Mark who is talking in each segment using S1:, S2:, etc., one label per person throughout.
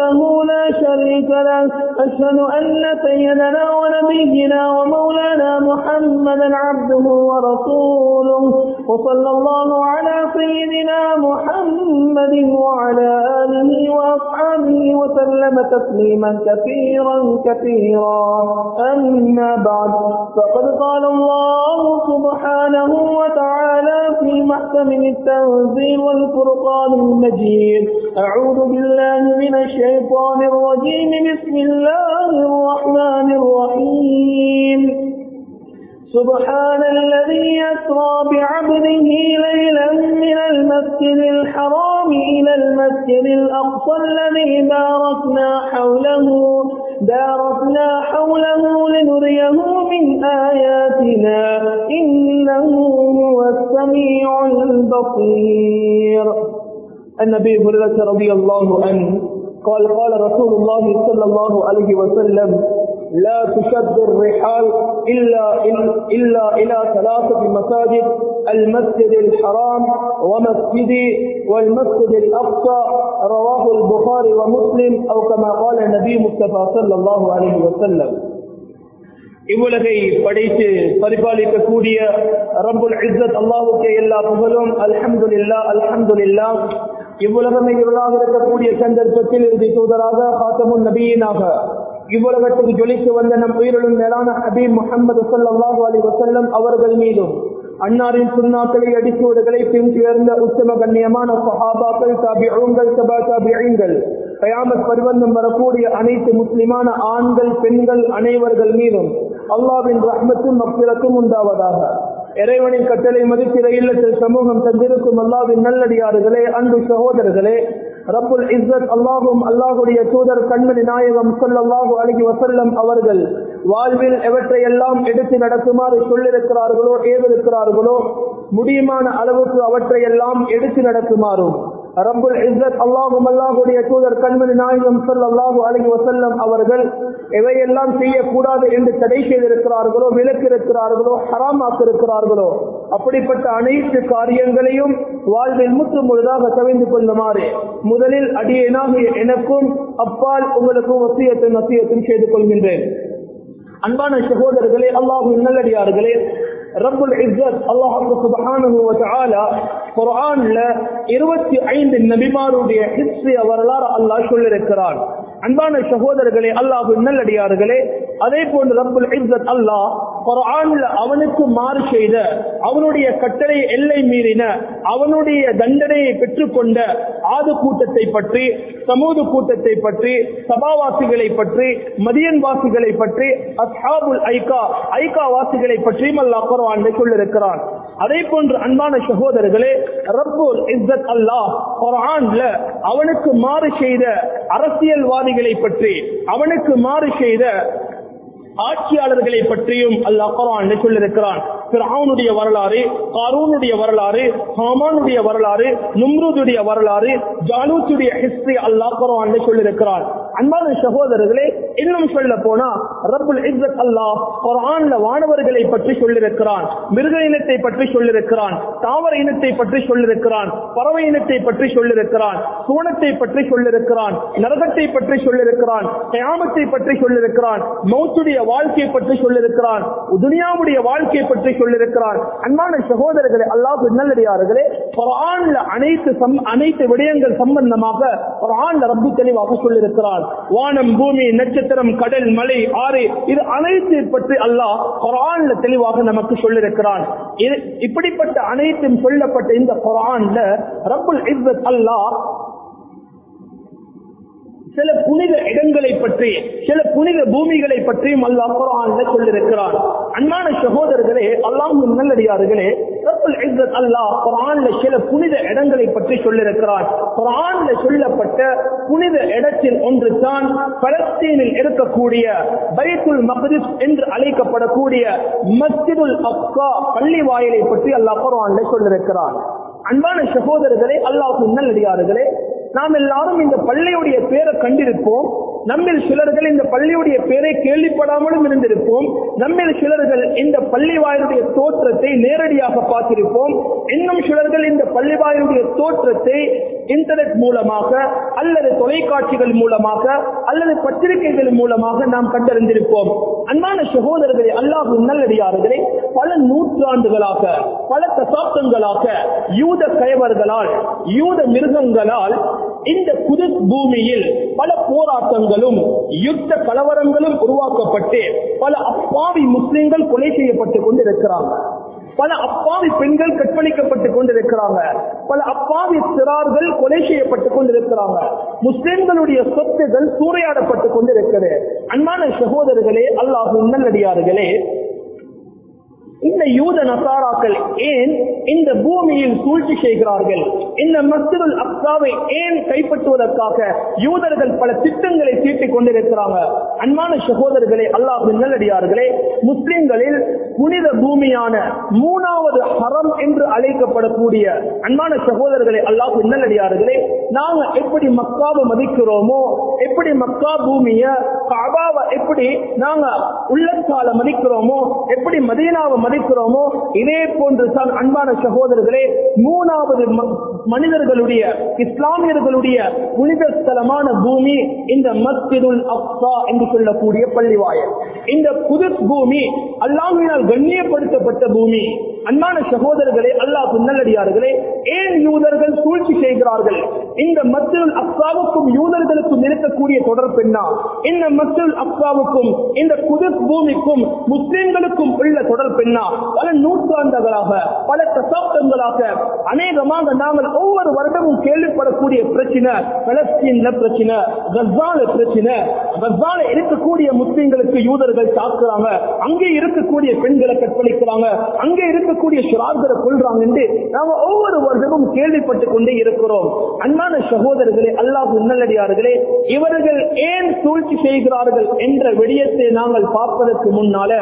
S1: وحده لا شريك له. أشهد أن سيدنا ونبينا ومولانا محمدا عبده ورسوله. وصلى الله على سيدنا محمد وعلى آله وأصحابه وسلم تسليما كثيرا كثيرا. أما بعد فقد قال الله سبحانه وتعالى في محكم التنزيل والفرقان المجيد أعوذ بالله من الشيطان الرجيم بسم الله الرحمن الرحيم. سبحان الذي يسرى بعبده ليلا من المسجد الحرام إلى المسجد الأقصى الذي باركنا حوله باركنا حوله لنريه من آياتنا إنه هو السميع البصير. النبي هريرة رضي الله عنه قال قال رسول الله صلى الله عليه وسلم لا تشد الرحال إلا, إلا إلى ثلاثة مساجد المسجد الحرام ومسجدي والمسجد الأقصى رواه البخاري ومسلم أو كما قال النبي مصطفى صلى الله عليه وسلم இவ்வுலகை படைத்து பரிபாலிக்கக்கூடிய ரப்புல் இஸ்ஸத் அல்லாஹுக்கே எல்லா புகழும் அல்ஹம்துலில்லா அல்ஹம்துலில்லா இவ்வுலகமே இருளாக இருக்கக்கூடிய சந்தர்ப்பத்தில் இறுதி தூதராக ஹாத்தமுன் நபியினாக இவ்வுலகத்துக்கு ஜொலித்து வந்த நம் உயிரிலும் மேலான ஹபீப் முகமது சல்லாஹூ அலி வசல்லம் அவர்கள் மீதும் அன்னாரின் சுண்ணாக்களை அடிச்சூடுகளை பின்தேர்ந்த உத்தம கண்ணியமான சஹாபாக்கள் தாபிகள் சபா தாபிகள் கயாமத் பரிவந்தம் வரக்கூடிய அனைத்து முஸ்லிமான ஆண்கள் பெண்கள் அனைவர்கள் மீதும் அல்லாவின் ரஹ்மத்தும் மக்களுக்கும் உண்டாவதாக. இறைவனின் கட்டளை மதிக்கிற இல்லத்தில் சமூகம் தந்திருக்கும் அல்லாவின் நல்லடியாறுகளே அன்பு சகோதரர்களே ரப்புல் இஸ்ஸத் அல்லாஹும் அல்லாஹுடைய தூதர் கண்மணி நாயகம் சொல்லல்லாஹு அழகி வசல்லம் அவர்கள் வாழ்வில் எவற்றையெல்லாம் எடுத்து நடக்குமாறு சொல்லிருக்கிறார்களோ ஏவிருக்கிறார்களோ முடியுமான அளவுக்கு அவற்றையெல்லாம் எடுத்து நடக்குமாறும் ரப்புல் இஸ்ஸத் அல்லாஹும் அல்லாஹுடைய தூதர் கண்மணி நாயகம் சொல்லல்லாஹு அழகி வசல்லம் அவர்கள் எவையெல்லாம் செய்யக்கூடாது என்று தடை செய்திருக்கிறார்களோ விலக்கிருக்கிறார்களோ ஹராமாக்கிருக்கிறார்களோ அப்படிப்பட்ட அனைத்து காரியங்களையும் வாழ்வில் முற்று முழுதாக கவிந்து கொள்ளுமாறு முதலில் அடியேனாக எனக்கும் அப்பால் உங்களுக்கும் வசியத்தின் வசியத்தின் செய்து கொள்கின்றேன். அன்பான சகோதரர்களே அல்லாஹு நல்லடியார்களே ரப்புல் இஸ்ஸத் அல்லாஹு சுப்ஹானஹு வ தஆலா குர்ஆன்ல 25 நபிமாருடைய வரலாறு அல்லாஹ் சொல்லியிருக்கிறான். அன்பான சகோதரர்களே அல்லாஹு நல்லடியார்களே அதே போன்று ரப்புல் இஸ்ஸத் அல்லாஹ் குர்ஆன்ல அவனுக்கு மாறு செய்த அவனுடைய கட்டளை எல்லை மீறின அவனுடைய தண்டனையை பெற்றுக்கொண்ட ஆது கூட்டத்தை பற்றி சமூக கூட்டத்தை பற்றி சபாவாசிகளை பற்றி மதியன் வாசிகளை பற்றி அஸ்ஹாபுல் ஐகா ஐகா வாசிகளை பற்றியும் அல்லாஹ் குர்ஆன்ல சொல்லியிருக்கிறான். அதே போன்று அன்பான சகோதரர்களே ரப்புல் இஸ்ஸத் அல்லாஹ் குர்ஆன்ல அவனுக்கு மாறு செய்த அரசியல்வாதிகளை பற்றி அவனுக்கு மாறு செய்த ஆட்சியாளர்களை பற்றியும் அல்லாஹ் குர்ஆன்ல சொல்லியிருக்கிறான் ஃபிரௌனுடைய வரலாறு காரூனுடைய வரலாறு ஹாமானுடைய வரலாறு நும்ரூதுடைய வரலாறு ஜாலூத்துடைய ஹிஸ்டரி அல்லாஹ் குர்ஆன்ல சொல்லியிருக்கிறான் அன்பான சகோதரர்களே இன்னும் சொல்ல போனா ரபுல் இஸ்ரத் அல்லாஹ் குரான்ல வானவர்களை பற்றி சொல்லியிருக்கிறான் மிருக இனத்தை பற்றி சொல்லிருக்கிறான் தாவர இனத்தை பற்றி சொல்லிருக்கிறான் பறவை இனத்தை பற்றி சொல்லியிருக்கிறான் சூனத்தை பற்றி சொல்லிருக்கிறான் நரகத்தை பற்றி சொல்லிருக்கிறான் கயாமத்தை பற்றி சொல்லியிருக்கிறான் மௌத்துடைய வாழ்க்கையை பற்றி சொல்லியிருக்கிறான். துனியாவுடைய வாழ்க்கையை பற்றி சொல்லியிருக்கிறான். அன்பான சகோதரர்களே அல்லாஹ் நல்லடியார்களே குரான்ல அனைத்து அனைத்து விடயங்கள் சம்பந்தமாக குரான்ல ரப்பு தெளிவாக சொல்லியிருக்கிறான். வானம் பூமி நட்சத்திரம் கடல் மலை ஆறு இது அனைத்து பற்றி அல்லாஹ் குரான்ல தெளிவாக நமக்கு சொல்லியிருக்கிறான். இது இப்படிப்பட்ட அனைத்தும் சொல்லப்பட்ட இந்த குரான்ல ரப்புல் இஸ்ஸத் அல்லாஹ் சில புனித இடங்களை பற்றி சில புனித பூமிகளை பற்றியும் அல்லாஹ் குரான்ல சொல்லிருக்கிறான் அன்பான சகோதரர்களே அல்லாஹும் நல்லடியார்களே ரப்பல் இஸ்ஸத் அல்லாஹ் குரான்ல சில புனித இடங்களை பற்றி சொல்லிருக்கிறான் குரான்ல சொல்லப்பட்ட புனித இடத்தில் ஒன்று தான் பலஸ்தீனில் இருக்கக்கூடிய பைத்துல் மக்திஸ் என்று அழைக்கப்படக்கூடிய மஸ்ஜிதுல் அப்கா பள்ளி வாயிலை பற்றி அல்லாஹ் குரான்ல சொல்லிருக்கிறான் அன்பான சகோதரர்களே அல்லாஹும் நல்லடியார்களே நாம் எல்லாரும் இந்த பள்ளியுடைய பேரை கண்டிருப்போம். நம்மில் சிலர்கள் இந்த பள்ளியுடைய பேரை கேள்விப்படாமலும் இருந்திருப்போம். நம்மில் சிலர்கள் இந்த பள்ளி வாயிலுடைய தோற்றத்தை நேரடியாக பார்த்திருப்போம். இன்னும் சிலர்கள் இந்த பள்ளி வாயிலுடைய தோற்றத்தை இன்டர்நெட் மூலமாக அல்லது தொலைக்காட்சிகள் மூலமாக அல்லது பத்திரிகைகள் மூலமாக நாம் கண்டறிந்திருப்போம். அன்பான சகோதரர்களை அல்லாஹு நல்லடியார்களே பல நூற்றாண்டுகளாக பல தசாப்தங்களாக யூத கயவர்களால் யூத மிருகங்களால் இந்த புது பூமியில் பல போராட்டங்கள் போராட்டங்களும் யுத்த கலவரங்களும் உருவாக்கப்பட்டு பல அப்பாவி முஸ்லிம்கள் கொலை செய்யப்பட்டுக் கொண்டிருக்கிறாங்க. பல அப்பாவி பெண்கள் கற்பழிக்கப்பட்டுக் கொண்டிருக்கிறாங்க. பல அப்பாவி சிறார்கள் கொலை செய்யப்பட்டுக் கொண்டிருக்கிறாங்க. முஸ்லிம்களுடைய சொத்துகள் சூறையாடப்பட்டுக் கொண்டிருக்கிறது அன்பான சகோதரர்களே அல்லாஹு நல்லடியார்களே இந்த யூத நசாராக்கள் ஏன் இந்த பூமியில் சூழ்ச்சி செய்கிறார்கள்? இந்த மஸ்ஜிதுல் அக்சாவை ஏன் கைப்பற்றுவதற்காக யூதர்கள் பல திட்டங்களை தீட்டிக் கொண்டிருக்கிறாங்க? அன்பான சகோதரர்களே அல்லாஹ் நல்லடியார்களே முஸ்லிம்களில் புனித பூமியான மூணாவது ஹரம் என்று அழைக்கப்படக்கூடிய அன்பான சகோதரர்களே அல்லாஹ் நல்லடியார்களே நாங்க எப்படி மக்காவை மதிக்கிறோமோ எப்படி மக்கா பூமிய காபாவை எப்படி நாங்க உள்ளத்தால மதிக்கிறோமோ எப்படி மதீனாவை மதிக்கிறோமோ? இதே போன்று தான் அன்பான சகோதரர்களே மூணாவது மனிதர்களுடைய இஸ்லாமியர்களுடைய புனித ஸ்தலமான பூமி இந்த மஸ்ஜிதுல் அக்ஸா என்று சொல்லக்கூடிய பள்ளிவாயல். இந்த புது பூமி அல்லாஹ்வினால் கண்ணியப்படுத்தப்பட்ட பூமி. அன்பான சகோதரர்களே அல்லாஹ் நல்லடியார்களே ஏன் யூதர்கள் சூழ்ச்சி செய்கிறார்கள்? இந்த மஸ்ஜிதுல் அப்சாவுக்கும் யூதர்களுக்கும் இருக்கக்கூடிய தொடர்பு என்ன? இந்த மஸ்ஜிதுல் அப்சாவுக்கும் இந்த புது பூமிக்கும் முஸ்லிம்களுக்கும் உள்ள தொடர்பு என்ன? பல நூற்றாண்டுகளாக பல தசாப்தங்களாக அநேகமாக நாங்கள் ஒவ்வொரு வருடமும் கேள்விப்படக்கூடிய பிரச்சனை பலஸ்தீன்ல பிரச்சனை கசால பிரச்சனை கசால இருக்கக்கூடிய முஸ்லீம்களுக்கு யூதர்கள் தாக்குறாங்க அங்கே இருக்கக்கூடிய பெண்களை கற்பழிக்கிறாங்க அங்கே இருக்கக்கூடிய சிறார்களை கொள்றாங்க என்று நாம ஒவ்வொரு வருடமும் கேள்விப்பட்டு கொண்டே இருக்கிறோம். அன்பான சகோதரர்களே அல்லாஹ் உன்னலடியார்களே இவர்கள் ஏன் சூழ்ச்சி செய்கிறார்கள் என்ற விடயத்தை நாங்கள் பார்ப்பதற்கு முன்னால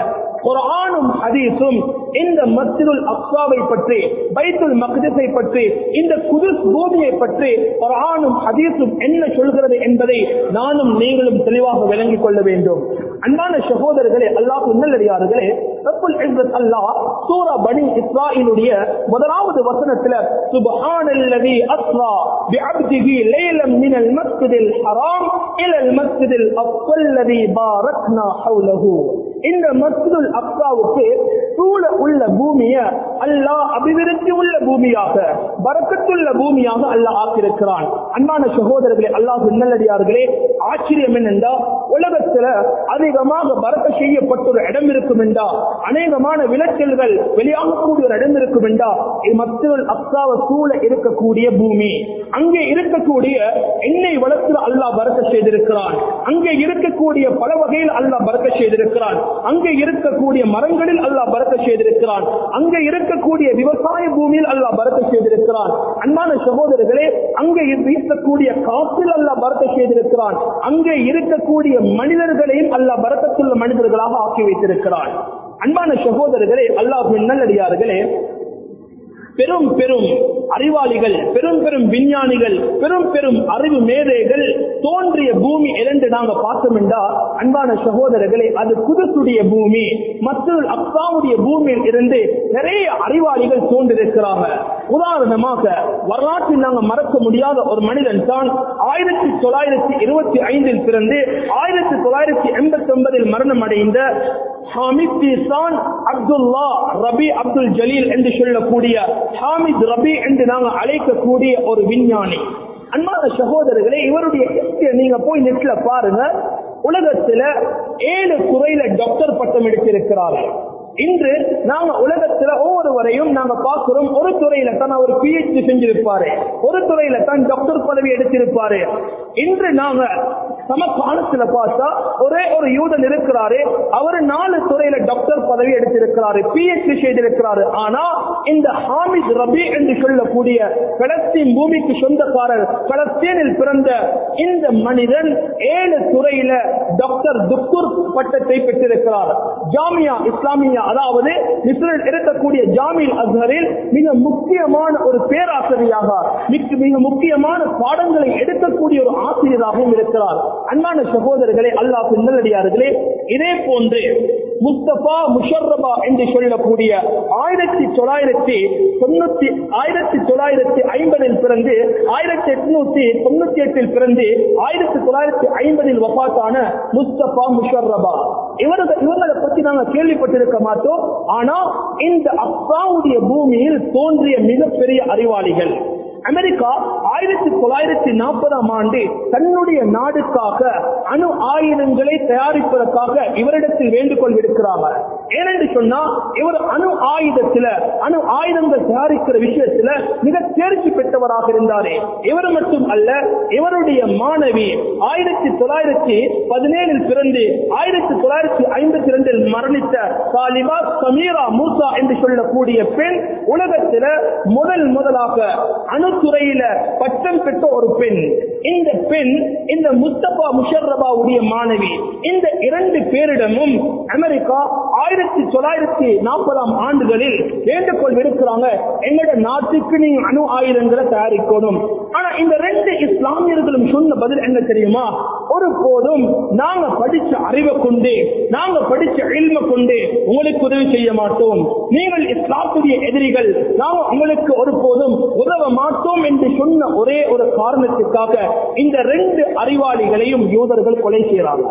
S1: ஒரு ஆணும் ஹதீஸும் மற்றும் இந்த மஸ்ஜிதுல் அக்ஸாவை பற்றி பைத்துல் மக்திஸை பற்றி இந்த குதுஸ் பூமியை பற்றி குர்ஆனும் ஹதீஸும் என்ன சொல்கிறது என்பதை நானும் நீங்களும் தெளிவாக விளங்கிக் கொள்ள வேண்டும். அன்பான சகோதரர்களே அல்லாஹ் நல்லடியார்களே ரப்புல் இஸ்ஸத் அல்லாஹ் சூரா பனி இஸ்ராயிலுடைய முதலாவது வசனத்துல சுபஹானல்லதி அஸ்ரா பிஅப்திஹி லைலம் மினல் மஸ்ஜிதில் ஹராம் இலல் மஸ்ஜிதில் அஃஸல்லதி பாரக்னா ஹவுலஹு இந்த மஸ்ஜிதுல் அக்ஸாவுக்கு சூழ உள்ள பூமிய அல்லாஹ் அபிவிருத்தி உள்ள பூமியாக வரக்கத்துள்ள பூமியாக அல்லாஹ் ஆக்கியிருக்கிறான். அன்பான சகோதரர்களே அல்லாஹ் நல்லடியார்களே ஆச்சரியம் என்னென்றா உலகத்துல அதிகமாக பறக்க செய்யப்பட்ட ஒரு இடம் இருக்கும் என்றா அநேகமான விளைச்சல்கள் வெளியாகக்கூடிய ஒரு இடம் இருக்கும் என்றா மஸ்ஜிதுல் அக்காவ சூழ இருக்கக்கூடிய பூமி. அங்கே இருக்கக்கூடிய எண்ணெய் வளர்த்து அல்லாஹ் பறக்க செய்திருக்கிறான். அங்கே இருக்கக்கூடிய பல வகையில் அல்லாஹ் பறக்க செய்திருக்கிறான். அங்கே இருக்கக்கூடிய மரங்களில் அல்லாஹ் பறக்க செய்திருக்கிறான். அங்க இருக்கக்கூடிய விவசாய பூமியில் அல்லா பறக்க செய்திருக்கிறான். அன்பான சகோதரர்களே அங்கே வீசக்கூடிய காற்றில் அல்லா பரத்தை செய்திருக்கிறான். அங்கே இருக்கக்கூடிய மனிதர்களையும் அல்லா பறக்கத்துள்ள மனிதர்களாக ஆக்கி வைத்திருக்கிறான். அன்பான சகோதரர்களே அல்லாஹ் நல்லடியார்களே பெரும் பெரும் அறிவாளிகள் பெரும் பெரும் விஞ்ஞானிகள் பெரும் பெரும் அறிவு மேதைகள் தோன்றிய பூமி இரண்டு நாங்க பார்த்தோம் என்றா அன்பான சகோதரர்களே அது குதுசுடைய பூமி மற்றொரு அப்பாவுடைய பூமியில் இருந்து நிறைய அறிவாளிகள் தோன்றிருக்கிறாங்க. உதாரணமாக வரலாற்றில் நாங்க மறக்க முடியாத ஒரு மனிதன் தான் ஆயிரத்தி தொள்ளாயிரத்தி இருபத்தி ஐந்தில் பிறந்து ஆயிரத்தி தொள்ளாயிரத்தி எண்பத்தி ஒன்பதில் மரணம் அடைந்த ஹாமித் அப்துல்லா ரபி அப்துல் ஜலீல் என்று சொல்லக்கூடிய ஹாமித் ரபி என்று நாங்கள் அழைக்கக்கூடிய ஒரு விஞ்ஞானி. அன்பான சகோதரர்களே இவருடைய நீங்க போய் நெட்ல பாருங்க. உலகத்துல ஏழு துறையில டாக்டர் பட்டம் எடுத்திருக்கிறார்கள். இன்று நாங்க உலகத்துல ஒவ்வொருவரையும் நாங்க பார்க்கிறோம். ஒரு துறையில தான் அவர் பிஹெச்டி செஞ்சிருப்பாரு. ஒரு துறையில தான் டாக்டர் பதவி எடுத்திருப்பாரு. இன்று நாங்க சமகாலத்துல பார்த்தா ஒரே ஒரு யூதன் இருக்கிறாரு. அவரு நாலு துறையில டாக்டர் பதவி எடுத்திருக்கிறாரு. பிஹெச்டி செய்திருக்கிறாரு. ஆனா இந்த ஹாமித் ரபி என்று சொல்லக்கூடிய பலஸ்தீன் பூமிக்கு சொந்தக்காரர் பலஸ்தீனில் பிறந்த இந்த மனிதன் ஏழு துறையில டாக்டர் துக்துர் பட்டத்தை பெற்றிருக்கிறார். ஜாமியா இஸ்லாமியா அதாவது இஸ்ரேல் இருக்கக்கூடிய ஜாமில் அஸ்ஹரில் மிக முக்கியமான ஒரு பேராசிரியராக மிக- மிக முக்கியமான பாடங்களை எடுக்கக்கூடிய ஒரு ஆசிரியராகவும் இருக்கிறார். அன்பான சகோதரர்களே அல்லாஹ் நல்லடியார்களே இதே போன்று முஸ்தபா முஷர்ரபா என்று சொல்லக்கூடிய ஆயிரத்தி தொள்ளாயிரத்தி தொண்ணூத்தி ஆயிரத்தி தொள்ளாயிரத்தி ஐம்பதில் பிறந்து ஆயிரத்தி எட்நூத்தி தொண்ணூத்தி எட்டில் பிறந்து ஆயிரத்தி தொள்ளாயிரத்தி ஐம்பதில் வபாத்தான முஸ்தபா முஷர்ரபா. இவர்கள் இவர்களை பத்தி நாங்க கேள்விப்பட்டிருக்க மாட்டோம். ஆனா இந்த அப்பாவுடைய பூமியில் தோன்றிய மிகப்பெரிய அறிவாளிகள். அமெரிக்கா ஆயிரத்தி தொள்ளாயிரத்தி நாற்பதாம் ஆண்டு தன்னுடைய நாடுக்காக அணு ஆயுதங்களை தயாரிப்பதற்காக இவரிடத்தில் வேண்டுகோள் விடுக்கிறாங்க. ஏனென்று சொன்னா இவர் அணு ஆயுதத்துல அணு ஆயுதங்கள் தயாரிக்கிற விஷயத்துல மிக தேர்ச்சி பெற்றவராக இருந்தாரே. இவர் மட்டும் அல்ல இவருடைய மாணவி ஆயிரத்தி தொள்ளாயிரத்தி பதினேழில் பிறந்து ஆயிரத்தி தொள்ளாயிரத்தி ஐம்பத்தி இரண்டில் மரணித்த தாலிபா சமீரா மூசா என்று சொல்லக்கூடிய பெண் உலகத்தில முதல் முதலாக அணு துறையில பட்டம் பெற்ற ஒரு பெண். இந்த பெண் இந்த முஸ்தபா முஷர்ரபாவுடைய மாணவி இந்த இரண்டு பேரிடமும் அமெரிக்கா ஆயிரத்தி தொள்ளாயிரத்தி நாற்பதாம் ஆண்டுகளில் வேண்டுகோள் விடுக்கிறாங்க. எங்களோட நாட்டுக்கு நீங்க அணு ஆயுதங்களை தயாரிக்கணும். ஆனா இந்த ரெண்டு இஸ்லாமியர்களும் சொன்ன பதில் என்ன தெரியுமா? ஒரு போதும் நாங்க படிச்ச அறிவை கொண்டு நாங்க படிச்ச இல்ம கொண்டு உங்களுக்கு உதவி செய்ய மாட்டோம். நீங்கள் இஸ்லாத்துடைய எதிரிகள் நாங்க உங்களுக்கு ஒரு போதும் உதவ மாட்டோம் என்று சொன்ன ஒரே ஒரு காரணத்துக்காக இந்த ரெண்டு அறிவாளிகளையும் யூதர்கள் கொலை செய்யறாங்க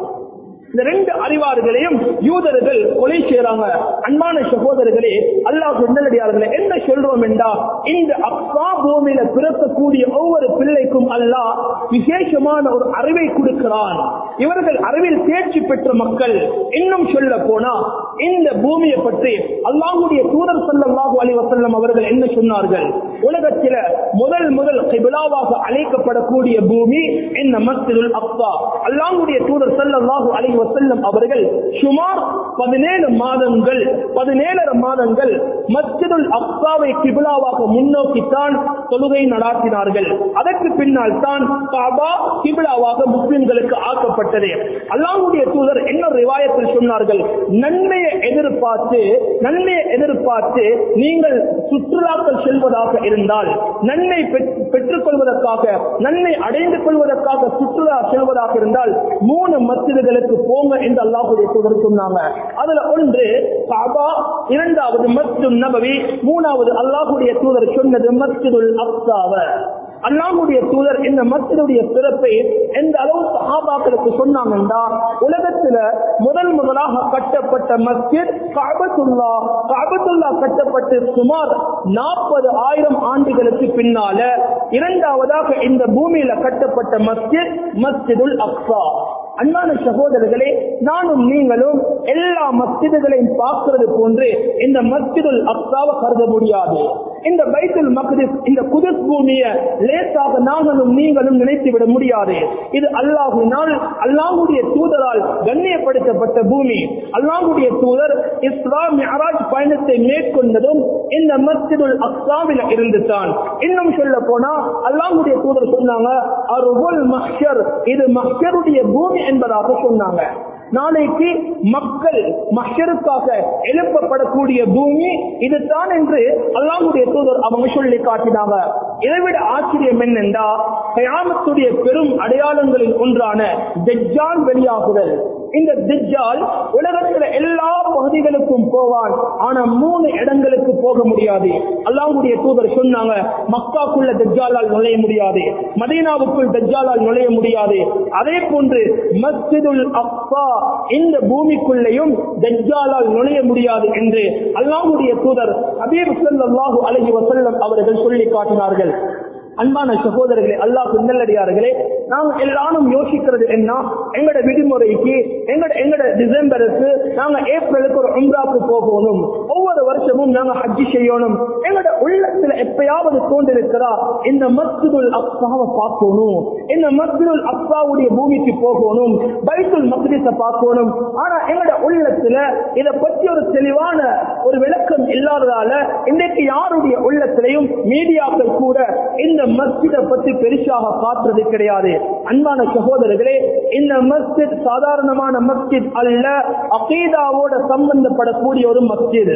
S1: இந்த ரெண்டு அறிவார்களையும் யூதர்கள் கொலை செய்யறாங்க அன்பான சகோதரர்களே அல்லாஹ் நல்லடியார்களே என்ன சொல்றோம் என்றா இந்த அப்பா பூமியில பிறக்கக்கூடிய ஒவ்வொரு பிள்ளைக்கும் அல்லாஹ் விசேஷமான ஒரு அறிவை கொடுக்கிறான். இவர்கள் அறிவில் தேர்ச்சி பெற்ற மக்கள் இன்னும் சொல்ல போனா இந்த பூமியை பற்றி அல்லாஹுடைய தூதர் ஸல்லல்லாஹு அலி வசல்லம் அவர்கள் என்ன சொன்னார்கள்? உலகத்தில முதல் முதல் கிபிலாவாக அழைக்கப்படக்கூடிய பூமி இந்த மஸ்ஜிதுல் அப்பா அல்லாஹுடைய தூதர் ஸல்லல்லாஹு அலி வசல்லம் அவர்கள் சுமார் 17 மாதங்கள் 17 மாதங்கள் மஸ்ஜிதுல் அப்சாவை கிபிலாவாக முன்னோக்கித்தான் தொழுகை நடாத்தினார்கள். அதற்கு பின்னால் தான் காபா கிபிலாவாக முஸ்லிம்களுக்கு ஆக்கப்பட்டது. அல்லாவுடைய தூதர் என்ன ரிவாயத்தில் சொன்னார்கள்? நன்மையை எதிர்பார்த்து நன்மையை எதிர்பார்த்து நீங்கள் சுற்றுலாக்கள் செல்வதாக இருந்தால் நன்மை பெற்றுக் கொள்வதற்காக நன்மை அடைந்து கொள்வதற்காக சுற்றுலா செல்வதாக இருந்தால் மூணு மஸ்ஜிதுகளுக்கு போங்க என்று அல்லாஹுடைய தூதர் சொன்னாங்க. அதுல ஒன்று காபா இரண்டாவது மஸ்து நபவி மூணாவது அல்லாஹுடைய தூதர் சொன்னது மஸ்துல் அப்தாவ அல்லாஹுடைய தூதர் இந்த மக்களுடைய சிறப்பை எந்த அளவு சகாபாக்களுக்கு சொன்னாங்கன்னா உலகத்துல முதல் முதலாக கட்டப்பட்ட மஸ்ஜித் காபத்துல்லா காபத்துல்லா கட்டப்பட்டு சுமார் நாற்பது ஆயிரம் ஆண்டுகளுக்கு பின்னால இரண்டாவதாக இந்த பூமியில கட்டப்பட்ட மஸ்ஜித் மஸ்ஜிதுல் அக்ஸா. அன்பான சகோதரர்களே நானும் நீங்களும் எல்லா மஸ்ஜிதுகளையும் பார்க்கிறது போன்று இந்த மஸ்ஜிதுல் அக்ஸாவை கருத முடியாது. இந்த பைத்துல் மக்திஸ் இந்த குதுஸ் பூமியை லேசாக நாங்களும் நீங்களும் நினைத்து விட முடியாது. இது அல்லாஹினால் அல்லாஹுடைய தூதரால் கண்ணியப்படுத்தப்பட்ட பூமி. அல்லாஹுடைய தூதர் இஸ்லாம் மிஅராஜ் பயணத்தை மேற்கொண்டதும் இந்த மஸ்ஜிதுல் அக்ஸாவில இருந்து தான் இன்னும் சொல்ல போனா அல்லாஹுடைய தூதர் சொன்னாங்க அருகுல் மஹர் இது மஹருடைய பூமி என்பதாக சொன்னாங்க. நாளைக்கு மக்கள் மஹ்ஷருக்காக எழுப்பப்படக்கூடிய பூமி இதுதான் என்று அல்லாமுடைய தூதர் அவங்க சொல்லி காட்டினாங்க. இதைவிட ஆச்சரியம் என்னென்றா கயாமத்துடைய பெரும் அடையாளங்களில் ஒன்றான வெளியாகுதல். இந்த திஜால் உலகத்துல எல்லா பகுதிகளுக்கும் போவான். ஆனா மூணு இடங்களுக்கு போக முடியாது. அல்லாவுடைய தூதர் சொன்னாங்க மக்காக்குள்ள தஜ்ஜாலால் நுழைய முடியாது. மதீனாவுக்குள் தஜ்ஜாலால் நுழைய முடியாது. அதே போன்று மஸ்ஜிதுல் அப்பா இந்த பூமிக்குள்ளேயும் தஜ்ஜாலால் நுழைய முடியாது என்று அல்லாஹுடைய தூதர் அபீர் ஸல்லல்லாஹு அலைஹி வஸல்லம் அவர்கள் சொல்லி காட்டினார்கள். அன்பான சகோதரர்களே அல்லாஹ் நல்லடியார்களே நாம் எல்லாரும் யோசிக்கிறது என்ன? எங்கட விடுமுறைக்கு எங்கட எங்கட டிசம்பருக்கு நாங்க ஏப்ரலுக்கு ஒரு உம்ராக்கு போகணும். ஒவ்வொரு வருஷமும் நாங்க ஹஜ்ஜி செய்யணும். எங்களோட உள்ளத்துல எப்பயாவது தோன்றிருக்கிறா இந்த மஸ்ஜிதுல் அப்பாவை பார்க்கணும். இந்த மஸ்ஜிதுல் அப்பாவுடைய பூமிக்கு போகணும். பைத்துல் மக்ரிஸ பார்க்கணும். ஆனா எங்களோட உள்ளத்துல இதை பற்றி ஒரு தெளிவான ஒரு விளக்கம் இல்லாததால இன்றைக்கு யாருடைய உள்ளத்திலையும் மீடியாக்கள் கூட இந்த மஸ்ஜிதை பத்தி பெருசாக காட்டுறது கிடையாது. அன்பான சகோதரர்களே இந்த மஸ்ஜித் சாதாரணமான மஸ்ஜித் அல்ல அகீதாவோட சம்பந்தப்படக்கூடிய ஒரு மஸ்ஜித்.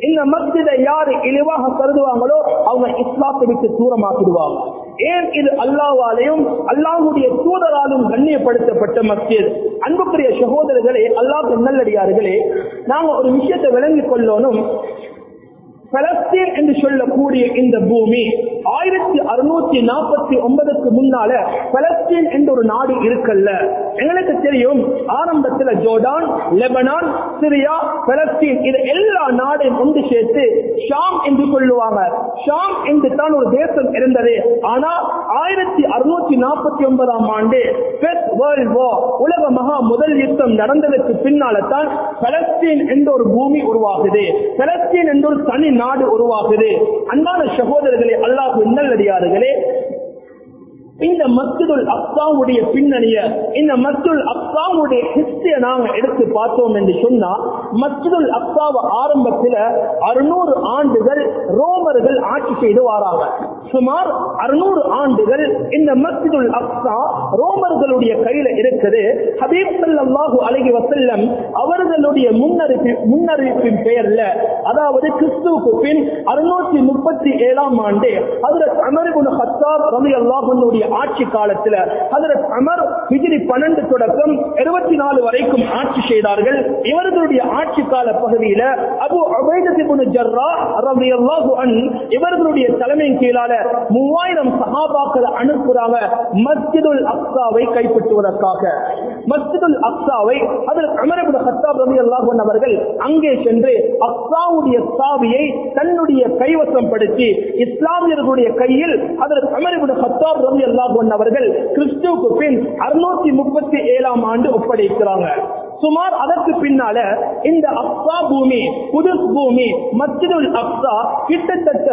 S1: இந்த மஸ்ஜிதை யாரு இழிவாக கருதுவாங்களோ அவங்க இஸ்லாத்தை விட்டு தூரமாக்கிடுவாங்க. ஏன் இது அல்லாவாலையும் அல்லாஹுடைய தூதராலும் கண்ணியப்படுத்தப்பட்ட மஸ்ஜித்? அன்புக்குரிய சகோதரர்களே அல்லாஹ் நல்லடியார்களே நாங்க ஒரு விஷயத்தை விளங்கிக் கொள்ளணும். பலஸ்தீன் என்று சொல்லக்கூடிய இந்த பூமி ஆயிரத்தி அறுநூத்தி நாற்பத்தி ஒன்பதுக்கு முன்னால பலஸ்தீன் என்ற ஒரு நாடு இருக்கல்ல. எங்களுக்கு தெரியும் ஆரம்பத்துல ஜோர்டான் லெபனான் சிரியா பலஸ்தீன் இது எல்லா நாடையும் ஒன்று சேர்த்து ஷாம் என்று சொல்லுவாங்க. ஷாம் என்று தான் ஒரு தேசம் இருந்தது. ஆனா ஆயிரத்தி அறுநூத்தி நாற்பத்தி ஒன்பதாம் ஆண்டு வேர்ல்ட் வார் உலக மகா முதல் யுத்தம் நடந்ததற்கு பின்னால தான் பலஸ்தீன் என்ற ஒரு பூமி உருவாகுது. பலஸ்தீன் என்ற ஒரு தனி நாடு உருவாகுது. அன்பான சகோதரர்களே அல்லாஹ் நல்லடியார்களே இந்த மஸ்துல் அப்பாவுடைய பின்னணிய இந்த மஸ்துல் அப்பாவுடைய ஹிஸ்டரிய நாங்க எடுத்து பார்த்தோம் என்று சொன்னா மஸ்ஜிதுல் அப்பாவ ஆரம்பத்தில் அறுநூறு ஆண்டுகள் ரோமர்கள் ஆட்சி செய்து வராங்க சுமார் அறுநூறு ஆண்டுகள் இந்த மஸ்துல் அப்சா ரோமர்களுடைய கையில இருக்குது. ஹபீப் சல்லாஹு அழகி வசல்லம் அவர்களுடைய முன்னறிவி முன்னறிவிப்பின் பெயர்ல அதாவது கிறிஸ்துவுக்கு பின் அறுநூற்றி முப்பத்தி ஏழாம் ஆண்டு ஹஜரத் அமர் இப்னு அல்லாஹனுடைய ரலியல்லாஹு ஆட்சி காலத்துல ஹஜரத் அமர் ஹிஜ்ரி பன்னெண்டு தொடக்கம் இருபத்தி நாலு வரைக்கும் ஆட்சி செய்தார்கள். இவர்களுடைய ஆட்சி கால பகுதியில அபு அபைதத்திபுனு ஜர்ரா ரலியல்லாஹு அன் இவர்களுடைய தலைமையின் கீழால மூவாயிரம் சஹாபாக்களை அனுப்புறாங்க மஸ்ஜிதுல் அக்ஸாவை கைப்பற்றுவதற்காக. மஸ்ஜிதுல் அக்ஸாவை அதில் அமரபுல் ஹத்தாப் ரலியல்லாஹு அன் அவர்கள் அங்கே சென்று அக்ஸாவுடைய சாவியை தன்னுடைய கைவசம் படுத்தி இஸ்லாமியர்களுடைய கையில் அதற்கு அமரபுல் ஹத்தாப் ரவி அன் அவர்கள் கிறிஸ்துவுக்கு பின் அறுநூத்தி முப்பத்தி ஏழாம் ஆண்டு ஒப்படைக்கிறாங்க. சுமார் அதற்கு பின்னால இந்த அப்சா பூமி புது பூமி மஸ்ஜிதுல் அப்சா கிட்டத்தட்ட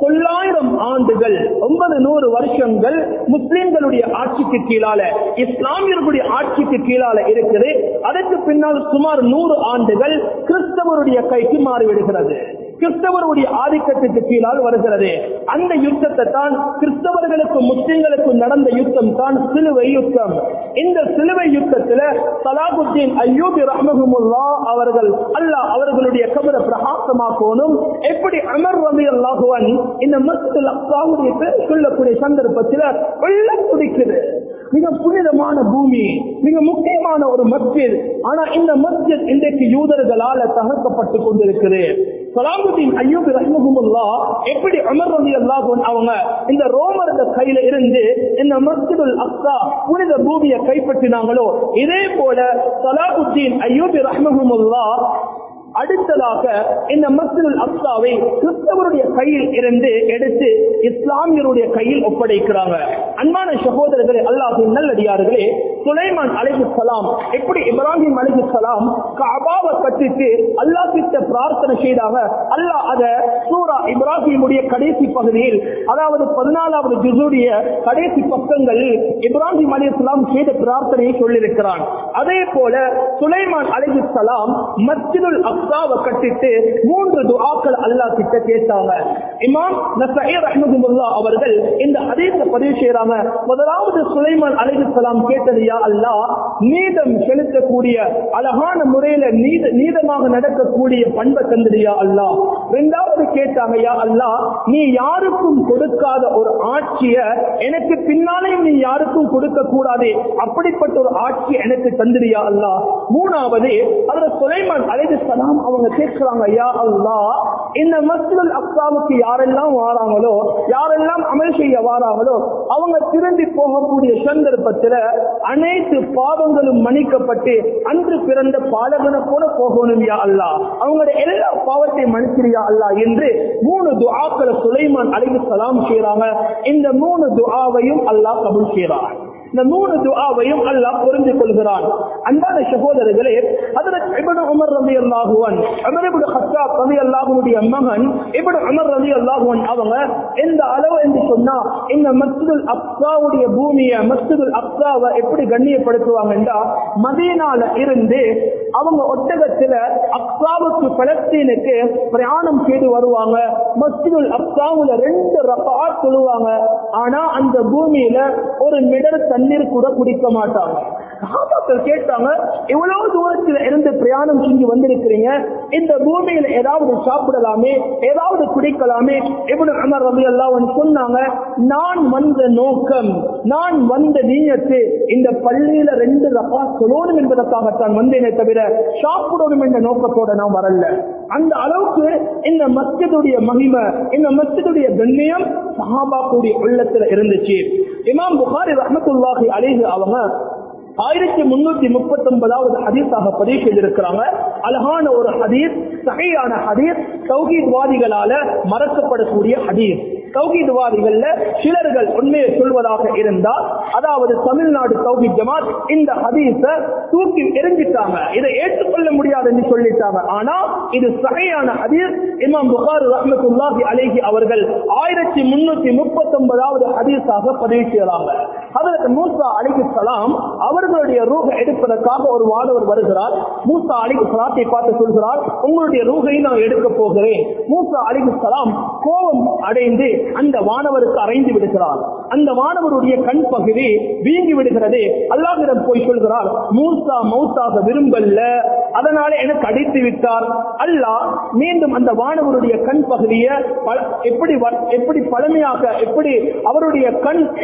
S1: தொள்ளாயிரம் ஆண்டுகள் ஒன்பது நூறு வருஷங்கள் முஸ்லிம்களுடைய ஆட்சிக்கு கீழால இஸ்லாமியர்களுடைய ஆட்சிக்கு கீழால இருக்குது. அதற்கு பின்னால் சுமார் நூறு ஆண்டுகள் கிறிஸ்தவருடைய கைக்கு மாறிவிடுகிறது. கிறிஸ்தவருடைய ஆதிக்கத்துக்கு கீழால் வருகிறது. அந்த யுத்தத்தை தான் கிறிஸ்தவர்களுக்கும் முஸ்லிம்களுக்கும் நடந்த யுத்தம் தான் சிலுவை யுத்தம். இந்த சிலுவை யுத்தத்துல சலாபுத்தீன் ஐயூபி ரஹமஹமுல்லா அவர்கள் அல்லாஹ் அவர்களுடைய கபர பிரகாசமாக்கணும். எப்படி அமர் ரவி அல்லாஹுவன் இந்த மஸ்து அக்காவுடைய பேர் சொல்லக்கூடிய சந்தர்ப்பத்தில் வெள்ள குடிக்குது. மிக புனிதமான பூமி மிக முக்கியமான ஒரு மஸ்ஜித். ஆனா இந்த மஸ்ஜித் இன்றைக்கு யூதர்களால தகர்க்கப்பட்டு கொண்டிருக்குது. சலாமுதீன் ஐயூப் ரஹ்மஹுல்லா எப்படி அமர் ரலி அல்லாஹ் அவங்க இந்த ரோமர்கள் கையில இருந்து இந்த மஸ்ஜிதுல் அக்ஸா புனித பூமியை கைப்பற்றினாங்களோ இதே போல சலாமுத்தீன் ஐயூப் ரஹ்மஹுல்லா அடுத்ததாக இந்த மஸ்ஜிதுல் அப்சாவை கிறிஸ்தவருடைய கையில் இருந்து எடுத்து இஸ்லாமியருடைய கையில் ஒப்படைக்கிறாங்க. அன்பான சகோதரர்களே அல்லாஹின் நல்லடியார்களே சுலைமான் அலைஹி சலாம் எப்படி இப்ராஹிம் அலைஹி சலாம் கபாவை கட்டிட்டு அல்லாஹ் கிட்ட பிரார்த்தனை செய்தாங்க. அல்லாஹ் அத சூரா இப்ராஹிமுடைய கடைசி பகுதியில் அதாவது பதினாலாவது ஜுசுடைய கடைசி பக்கங்களில் இப்ராஹிம் அலி இஸ்லாம் செய்த பிரார்த்தனையை சொல்லியிருக்கிறான். அதே போல சுலைமான் அலைஹி சலாம் மஸ்ஜிதுல் அக்ஸாவை கட்டிட்டு மூன்று துஆக்கள் அல்லாஹ் கிட்ட கேட்டாங்க. இமாம் அவர்கள் இந்த பதிவு செய்றாங்க முதலாவது சுலைமான் கேட்டது யா அல்லாஹ் நீதம் செலுத்தக்கூடிய அழகான முறையில நீத நீதமாக நடக்கக்கூடிய பண்பை தந்துடியா அல்லாஹ். இரண்டாவது கேட்டாங்க யா நீ யாருக்கும் கொடுக்காத ஒரு ஆட்சிய எனக்கு பின்னாலையும் நீ யாருக்கும் கொடுக்க கூடாது. அப்படிப்பட்ட ஒரு ஆட்சி எனக்கு தந்துடியா அல்லாஹ். மூணாவது அதுல சுலைமான் அலைஹிஸ்ஸலாம் அவங்க கேட்கிறாங்க யா அல்லா இந்த மஸ்ஜிதுல் அக்ஸாவுக்கு யாரெல்லாம் வாராங்களோ யாரெல்லாம் அமல் செய்ய வாராங்களோ அவங்க திரும்பி போகக்கூடிய சந்தர்ப்பத்துல அனைத்து பாவங்களும் மன்னிக்கப்பட்டு அன்று பிறந்த பாலகனை போல போகணும் யா அல்லாஹ். அவங்களோட எல்லா பாவத்தையும் மன்னிச்சிரியா அல்லாஹ் என்று மூணு துஆக்களை சுலைமான் அலைஹி சலாம் செய்யறாங்க இந்த மூணு துஆவையும் அல்லாஹ் கபூல் செய்யறாங்க இந்த மூணு துஆவையும் அல்லாஹ் புரிந்து கொள்கிறான் அன்பான சகோதரர்களே ஹஜ்ரத் இப்னு உமர் ரலியல்லாஹு அன்ஹு உமர் இப்னு கத்தாப் ரலியல்லாஹுடைய மகன் இப்னு உமர் ரலியல்லாஹு அன்ஹு அவங்க எந்த அளவு என்று சொன்னா இந்த மஸ்ஜிதுல் அக்ஸாவுடைய பூமியை மஸ்ஜிதுல் அக்ஸாவை எப்படி கண்ணியப்படுத்துவாங்கன்னா மதீனால இருந்து அவங்க ஒட்டகத்துல அக்ஸாவுக்கு பலஸ்தீனுக்கு பிரயாணம் செய்து வருவாங்க. மஸ்ஜிதுல் அக்ஸாவுல ரெண்டு ரப்பா சொல்லுவாங்க ஆனா அந்த பூமியில ஒரு மிடர் தண்ணீர் கூட குடிக்க மாட்டாங்க. சஹாபாக்கள் கேட்டாங்க இவ்வளவு தூரத்துல இருந்து பிரயாணம் செஞ்சு வந்திருக்கிறீங்க. இந்த பூமியில ஏதாவது சாப்பிடலாமே ஏதாவது குடிக்கலாமே? எப்படி அமர் ரவி அல்லாஹ் சொன்னாங்க நான் வந்த நோக்கம் நான் வந்த நீயத்து இந்த பள்ளியில ரெண்டு ரப்பா சொல்லணும் என்பதற்காகத்தான் வந்தேனே தவிர சாப்பிடணும் என்ற நோக்கத்தோட நான் வரல. அந்த அளவுக்கு இந்த மஸ்ஜிதுடைய மகிமை இந்த மஸ்ஜிதுடைய கண்ணியம் சஹாபாக்குடைய உள்ளத்துல இருந்துச்சு. இமாம் புகாரி ரஹமத்துல்லாஹி அலிஹு அவங்க ஆயிரத்தி முன்னூத்தி முப்பத்தி ஒன்பதாவது ஹதீஸாக பதிவு செய்திருக்கிறாங்க. அழகான ஒரு ஹதீஸ் சகையான ஹதீஸ் தௌஹீத்வாதிகளால மறக்கப்படக்கூடிய ஹதீஸ். தௌஹீத்வாதிகள்ல சிலர்கள் உண்மையை சொல்வதாக இருந்தால் அதாவது தமிழ்நாடு சௌகி ஜமாத் இந்த ஹதீஸ தூக்கி எரிஞ்சிட்டாங்க இதை ஏற்றுக்கொள்ள முடியாது என்று சொல்லிட்டாங்க. ஆனா இது சகையான ஹதீஸ் இமாம் புகார் ரஹமத்துல்லாஹி அலேஹி அவர்கள் ஆயிரத்தி முன்னூத்தி முப்பத்தி ஒன்பதாவது ஹதீஸாக பதிவு செய்யறாங்க அதற்கு மூசா அவர் அவர்களுடைய ரூஹ எடுப்பதற்காக ஒரு வானவர் வருகிறார். மூசா அலிகுசலாத்தை பார்த்து சொல்கிறார் உங்களுடைய ரூகை நான் எடுக்க போகிறேன். மூசா அலிகுசலாம் கோபம் அடைந்து அந்த வானவருக்கு அறைந்து விடுகிறார். அந்த வானவருடைய கண் பகுதி வீங்கி விடுகிறது. அல்லாஹிடம் போய் சொல்கிறார் மூசா மௌத்தாக விரும்பல்ல அதனால எனக்கு அடித்து விட்டார். அல்லாஹ் மீண்டும் அந்த வானவருடைய கண் பகுதியை எப்படி வ- எப்படி பழமையாக எப்படி அவருடைய கண்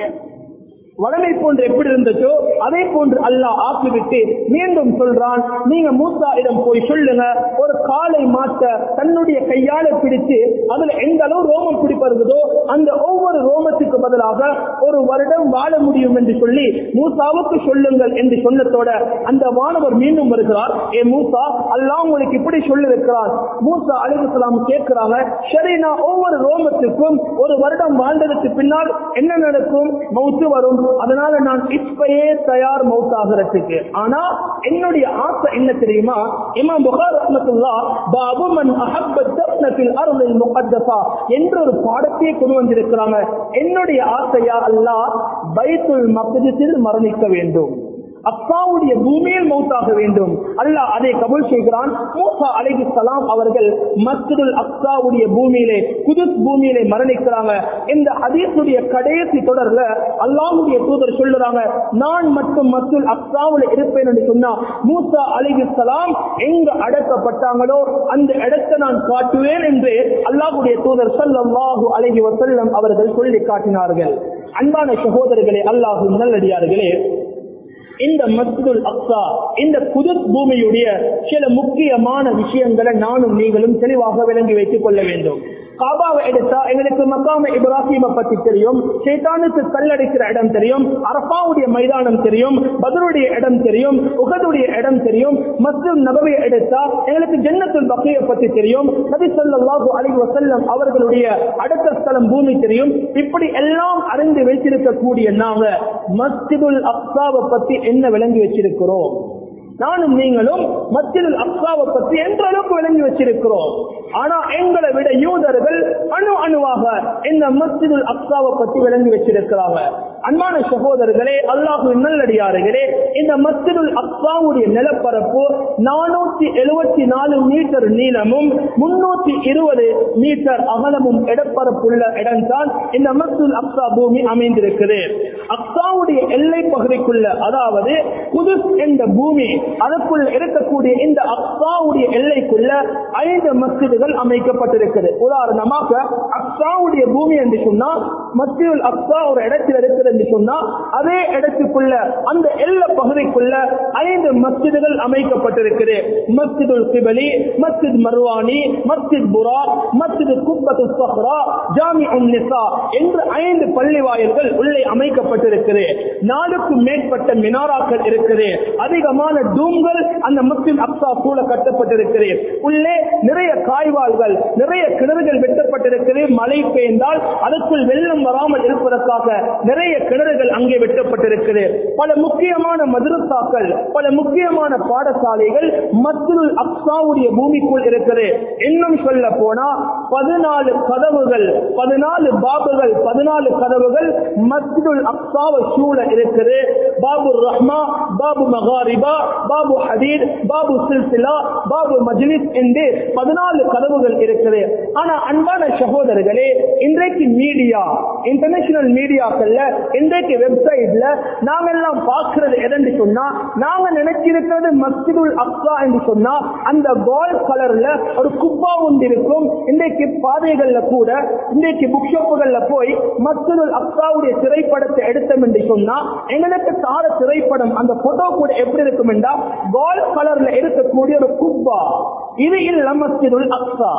S1: வளமை போன்று எப்படி இருந்துச்சோ அதே போன்று அல்லாஹ் ஆக்கிவிட்டு மீண்டும் சொல்றான் நீங்க மூசா இடம் போய் சொல்லுங்க ஒரு காலை மாத்த தன்னுடைய கையால பிடிச்சு அதுல எந்த அளவு ரோமம் பிடிப்பதோ அந்த ஒவ்வொரு ரோமத்துக்கு பதிலாக ஒரு வருடம் வாழ முடியும் என்று சொல்லி மூசாவுக்கு சொல்லுங்கள் என்று சொன்னதோட அந்த மாணவர் மீண்டும் வருகிறார் ஏ மூசா அல்லாஹ் உங்களுக்கு இப்படி சொல்லிருக்கிறார் மூசா அலிகுலாம் கேட்கிறாங்க சரி நான் ஒவ்வொரு ரோமத்துக்கும் ஒரு வருடம் வாழ்ந்ததுக்கு பின்னால் என்ன நடக்கும்? மௌத்து வரும். அதனால நான் இப்பயே தயார் மௌத்தாகிறதுக்கு ஆனா என்னுடைய ஆசை என்ன தெரியுமா? இமாம் புகார் ரஹமத்துல்லா பாபு மன் அஹப்ப அருளில் முகத்தசா என்ற ஒரு பாடத்தையே கொண்டு வந்திருக்கிறாங்க. என்னுடைய ஆசையா அல்லாஹ் பைத்துல் மக்திஸில் மரணிக்க வேண்டும். அப்பாவுடைய பூமியில் மௌத்தாக வேண்டும். அல்லாஹ் அதை கபூல் செய்கிறான். மூசா அலைஹி சலாம் அவர்கள் மஸ்ஜிதுல் அக்ஸாவுடைய பூமியிலே குதுஸ் பூமியிலே மரணிக்கிறாங்க. இந்த அதீசுடைய கடைசி தொடர்ல அல்லாஹ்வுடைய தூதர் சொல்லுறாங்க நான் மட்டும் மஸ்ஜிதுல் அக்ஸாவுல இருப்பேன் என்று சொன்னா மூசா அலைஹி சலாம் எங்க அடக்கப்பட்டாங்களோ அந்த இடத்தை நான் காட்டுவேன் என்று அல்லாஹ்வுடைய தூதர் சல்லாஹு அலைஹி வசல்லம் அவர்கள் சொல்லி காட்டினார்கள். அன்பான சகோதரர்களே அல்லாஹு நல்லடியார்களே இந்த மஸ்துல் அக்ஸா இந்த குதிர் பூமியுடைய சில முக்கியமான விஷயங்களை நானும் நீங்களும் தெளிவாக விளங்கி வைத்துக் கொள்ள வேண்டும். காபாவை எடுத்தா எங்களுக்கு மக்காம இப்ராஹிம பத்தி தெரியும் ஷேத்தானுக்கு கல்லடிக்கிற இடம் தெரியும் அரபாவுடைய மைதானம் தெரியும் பதருடைய இடம் தெரியும் உகதுடைய இடம் தெரியும் மஸ்ஜித் நபவை எடுத்தா எங்களுக்கு ஜன்னத்துல் பக்கைய பத்தி தெரியும் நபி சொல்லாஹு அலி வசல்லம் அவர்களுடைய அடுத்த ஸ்தலம் பூமி தெரியும் இப்படி எல்லாம் அறிந்து வைத்திருக்கக்கூடிய நாங்க மஸ்ஜிதுல் அப்சாவை பத்தி என்ன விளங்கி வச்சிருக்கிறோம்? நானும் நீங்களும் மத்தியில் அப்சாவை பற்றி எந்த அளவுக்கு விளங்கி வச்சிருக்கிறோம். ஆனா எங்களை விட யூதர்கள் அணு அணுவாக இந்த மத்தியில் அப்சாவை பற்றி விளங்கி வச்சிருக்கிறாங்க. அன்பான சகோதரர்களே அல்லாஹு நல்லடியார்களே இந்த மஸ்ஜிதுல் அப்சாவுடைய நிலப்பரப்பு நானூத்தி எழுபத்தி நாலு மீட்டர் நீளமும் முன்னூத்தி இருபது மீட்டர் அகலமும் இடப்பரப்புள்ள இடம்தான் இந்த மஸ்ஜிதுல் அப்சா பூமி அமைந்திருக்குது. அப்சாவுடைய எல்லை பகுதிக்குள்ள அதாவது புதுஸ் என்ற பூமி அதற்குள் இருக்கக்கூடிய இந்த அக்சாவுடைய எல்லைக்குள்ள ஐந்து மஸ்ஜிதுகள் அமைக்கப்பட்டிருக்கிறது உதாரணமாக அக்சாவுடைய பூமி என்று சொன்னா மஸ்ஜிதுல் அக்சா ஒரு இடத்தில் இருக்கிறது என்று சொன்னா அதே இடத்துக்குள்ள அந்த எல்ல பகுதிக்குள்ள ஐந்து மஸ்ஜிதுகள் அமைக்கப்பட்டிருக்கிறது மஸ்ஜிதுல் கிபலி மஸ்ஜித் மர்வானி மஸ்ஜித் புரா மஸ்ஜித் குப்பத்து சஹ்ரா ஜாமி நிசா என்று ஐந்து பள்ளி வாயில்கள் உள்ளே அமைக்கப்பட்டிருக்கிறது நாலுக்கும் மேற்பட்ட மினாராக்கள் இருக்குது. அதிகமான டூம்கள் அந்த முஸ்லிம் அப்சா கூட கட்டப்பட்டிருக்கிறது உள்ளே நிறைய காய்வாள்கள் நிறைய கிணறுகள் வெட்டப்பட்டிருக்கிறது மழை பெய்ந்தால் அதற்குள் வெள்ளம் வராமல் இருப்பதற்காக நிறைய கிணறுகள் அங்கே வெட்டப்பட்டிருக்கிறது பல முக்கியமான மதுரசாக்கள் பல முக்கியமான பாடசாலைகள் மஸ்ஜிதுல் அப்சாவுடைய பூமிக்குள் இருக்கிறது. இன்னும் சொல்ல போனா பதினாலு கதவுகள் பதினாலு பாபுகள் பதினாலு கதவுகள் மஸ்ஜிதுல் அப்சாவை சூழ இருக்குது பாபு ரஹ்மா பாபு மகாரிபா பாபு ஹதீர் பாபு சில்சிலா பாபு மஜ்லிஸ் என்று பதினாலு கதவுகள் இருக்குது ஆனா அன்பான சகோதரர்களே இன்றைக்கு மீடியா இன்டர்நேஷனல் மீடியாக்கள்ல இன்றைக்கு வெப்சைட்ல நாங்கெல்லாம் எல்லாம் எதென்று சொன்னா நாங்க நினைச்சிருக்கிறது மஸ்ஜிதுல் அக்ஸா என்று சொன்னா அந்த கோல் கலர்ல ஒரு குப்பா ஒன்று இருக்கும். இன்றைக்கு பாதைகள்ல கூட இன்றைக்கு புக் ஷாப்புகள்ல போய் மஸ்ஜிதுல் அக்ஸாவுடைய திரைப்படத்தை எடுத்தோம் என்று சொன்னா எங்களுக்கு தார திரைப்படம் அந்த போட்டோ கூட எப்படி இருக்கும் என்றா கோல் கலர்ல இருக்கக்கூடிய ஒரு குப்பா. இது இல்ல மஸ்ஜிதுல் அக்ஸா.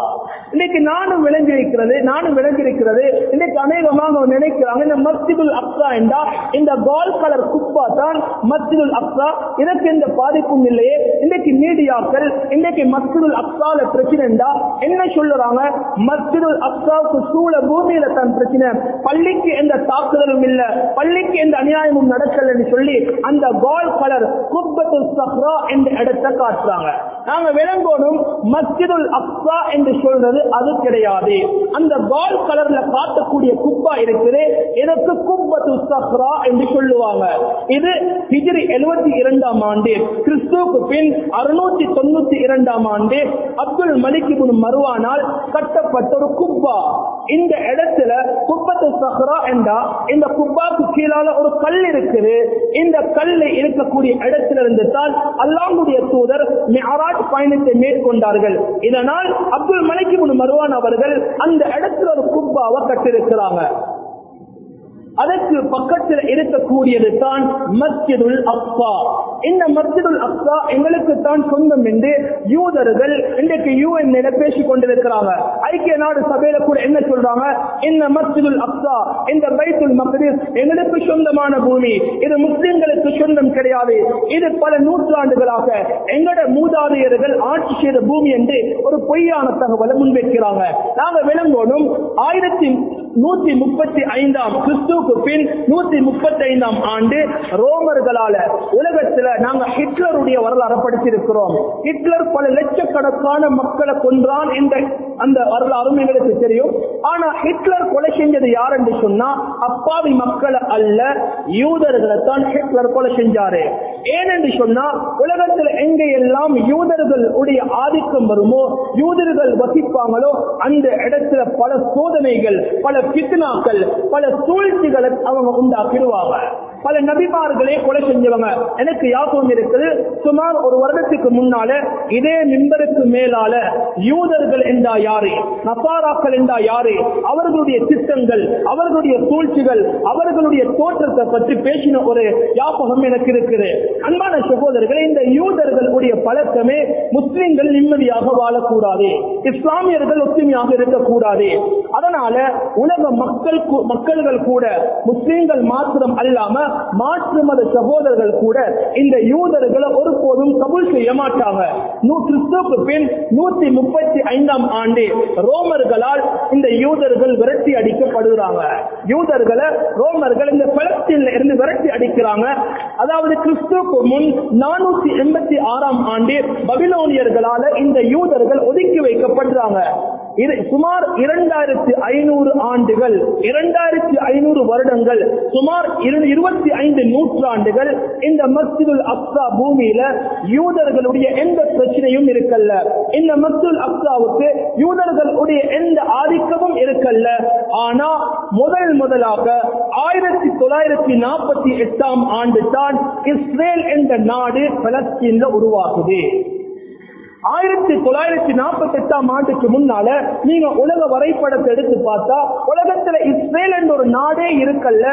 S1: இன்னைக்கு நானும் விளைஞ்சிருக்கிறது நானும் விளைஞ்சிருக்கிறது இன்னைக்கு அநேகமாக நினைக்கிறாங்க இந்த மஸ்ஜிதுல் அக்ஸா என்றா இந்த கோல் கலர் குப்பா தான் மஸ்ஜிதுல் அக்ஸா. இதற்கு எந்த பாதிப்பும் இல்லையே. இன்னைக்கு மீடியாக்கள் இன்னைக்கு மஸ்ஜிதுல் அக்ஸால பிரச்சனைண்டா என்ன சொல்லுறாங்க? மஸ்ஜிதுல் அக்ஸாவுக்கு சூழ பூமியில தான் பிரச்சனை. பள்ளிக்கு எந்த தாக்குதலும் இல்ல. பள்ளிக்கு எந்த அநியாயமும் நடக்கலன்னு சொல்லி அந்த கோல் கலர் குப்பத்துல் சஹ்ரா என்ற இடத்தை காட்டுறாங்க நாங்க விளங்கோடும் மஸ்ஜிதுல் அக்ஸா என்று சொல்றது அது கிடையாது. அந்த வால் கலர்ல காட்டக்கூடிய குப்பா இருக்குது. இதற்கு குப்பத்து சஹ்ரா என்று சொல்லுவாங்க. இது ஹிஜிரி எழுபத்தி இரண்டாம் ஆண்டு கிறிஸ்துவுக்கு பின் அறுநூத்தி தொண்ணூத்தி இரண்டாம் ஆண்டு அப்துல் மலிக் இப்னு மருவானால் கட்டப்பட்ட ஒரு குப்பா. இந்த இடத்துல குப்பத்து சஹ்ரா என்றா இந்த குப்பாக்கு கீழால ஒரு கல் இருக்குது. இந்த கல் இருக்கக்கூடிய இடத்துல இருந்து தான் அல்லாஹ்வுடைய தூதர் மிஅராஜ் பயணத்தை மேற்கொண்டார்கள். இதனால் அப்துல் மலைக்கு முன் மருவான் அவர்கள் அந்த இடத்துல ஒரு குப்பாவை கட்டிருக்கிறாங்க அதற்கு பக்கத்தில் இருக்கக்கூடியது தான் மஸ்ஜிதுல் அக்ஸா. இந்த மஸ்ஜிதுல் அக்ஸா எங்களுக்கு தான் சொந்தம் என்று யூதர்கள் இன்றைக்கு யூஎன் பேசிக் கொண்டிருக்கிறாங்க. ஐக்கிய நாடு சபையில கூட என்ன சொல்றாங்க? இந்த மஸ்ஜிதுல் அக்ஸா இந்த பைத்துல் மக்தீஸ் எங்களுக்கு சொந்தமான பூமி. இது முஸ்லிம்களுக்கு சொந்தம் கிடையாது. இது பல நூற்றாண்டுகளாக எங்கட மூதாதையர்கள் ஆட்சி செய்த பூமி என்று ஒரு பொய்யான தகவலை முன்வைக்கிறாங்க. நாங்க விளங்கணும் ஆயிரத்தி நூத்தி முப்பத்தி ஐந்தாம் கிறிஸ்துவுக்கு பின் நூத்தி முப்பத்தி ஐந்தாம் ஆண்டு ரோமர்களால உலகத்துல நாங்க ஹிட்லருடைய வரலாறு படிச்சிருக்கிறோம் ஹிட்லர் பல லட்சக்கணக்கான மக்களை கொன்றான் என்ற அந்த வரலாறும் எங்களுக்கு தெரியும். ஆனா ஹிட்லர் கொலை செஞ்சது யார் என்று சொன்னா அப்பாவி மக்களை அல்ல யூதர்களை தான் ஹிட்லர் கொலை செஞ்சாரு. ஏனென்று சொன்னா உலகத்துல எங்க எல்லாம் யூதர்கள் உடைய ஆதிக்கம் வருமோ யூதர்கள் வசிப்பாங்களோ அந்த இடத்துல பல சோதனைகள் பல பித்னாக்கள் பல சூழ்ச்சிகளை அவங்க உண்டாக்கிடுவாங்க. பல நபிமார்களே கொலை செஞ்சவங்க. எனக்கு யாபகம் இருக்குது சுமார் ஒரு வருடத்துக்கு முன்னால இதே மின்பருக்கு மேலால யூதர்கள் என்றா யாரு? நசாராக்கள் என்றா யாரு? அவர்களுடைய திட்டங்கள் அவர்களுடைய சூழ்ச்சிகள் அவர்களுடைய தோற்றத்தை பற்றி பேசின ஒரு யாபகம் எனக்கு இருக்குது. அன்பான சகோதரர்களே இந்த யூதர்களுடைய பழக்கமே முஸ்லிம்கள் நிம்மதியாக வாழக்கூடாது. இஸ்லாமியர்கள் ஒத்துமையாக இருக்கக்கூடாது. அதனால உலக மக்கள் மக்கள்கள் கூட முஸ்லிம்கள் மாத்திரம் அல்லாம மாற்று மத சகோதரர்கள் கூட இந்த யூதர்களை ஒருபோதும் கபூல் செய்ய மாட்டாங்க. நூ- கிறிஸ்துவுக்கு பின் நூத்தி முப்பத்தி ஐந்தாம் ஆண்டு ரோமர்களால் இந்த யூதர்கள் விரட்டி அடிக்கப்படுகிறாங்க. யூதர்களை ரோமர்கள் இந்த பலஸ்தீன்ல இருந்து விரட்டி அடிக்கிறாங்க. அதாவது கிறிஸ்துக்கு முன் நானூத்தி எண்பத்தி ஆறாம் ஆண்டு பபிலோனியர்களால இந்த யூதர்கள் ஒதுக்கி வைக்கப்படுறாங்க. இது சுமார் இரண்டாயிரத்தி ஐநூறு ஆண்டுகள் இரண்டாயிரத்தி ஐநூறு வருடங்கள் சுமார் இரு- இருபத்தி ஐந்து நூற்றாண்டுகள் இந்த மஸ்ஜிதுல் அப்சா பூமியில யூதர்களுடைய எந்த பிரச்சனையும் இருக்கல்ல. இந்த மஸ்ஜிதுல் அப்சாவுக்கு யூதர்களுடைய எந்த ஆதிக்கமும் இருக்கல்ல. ஆனா முதல் முதலாக ஆயிரத்தி தொள்ளாயிரத்தி நாற்பத்தி எட்டாம் ஆண்டு தான் இஸ்ரேல் என்ற நாடு பலஸ்தீன்ல உருவாகுது. ஆயிரத்தி தொள்ளாயிரத்தி நாற்பத்தி எட்டாம் ஆண்டுக்கு முன்னால நீங்க உலக வரைபடத்தை எடுத்து பார்த்தா உலகத்துல இஸ்ரேல் என்ற ஒரு நாடே இருக்கல்ல.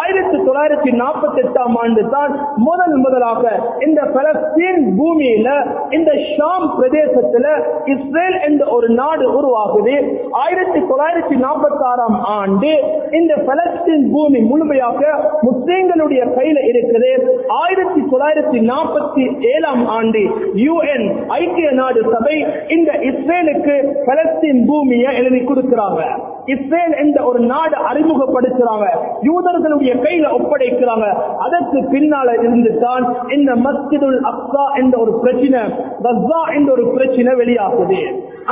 S1: ஆயிரத்தி தொள்ளாயிரத்தி நாற்பத்தி எட்டாம் ஆண்டு தான் முதல் முதலாக இந்த பலஸ்தீன் பூமியில இந்த ஷாம் பிரதேசத்துல இஸ்ரேல் என்ற ஒரு நாடு உருவாகுது. ஆயிரத்தி தொள்ளாயிரத்தி நாற்பத்தி ஆறாம் ஆண்டு இந்த பலஸ்தீன் பூமி முழுமையாக முஸ்லீம்களுடைய கையில இருக்குது ஆயிரத்தி தொள்ளாயிரத்தி நாற்பத்தி ஏழாம் ஆண்டு யுஎன் ஐக்கிய நாடு சபை இந்த இஸ்ரேலுக்கு பலஸ்தீன் பூமியை எழுதி கொடுக்கிறாங்க. இஸ்ரேல் என்ற ஒரு நாடு அறிமுகப்படுத்துறாங்க. யூதர்களுடைய கையில ஒப்படைக்கிறாங்க. அதற்கு பின்னால இருந்து தான் இந்த மஸ்ஜிதுல் அப்சா என்ற ஒரு பிரச்சனை கஸ்ஸா என்ற ஒரு பிரச்சனை வெளியாகுது.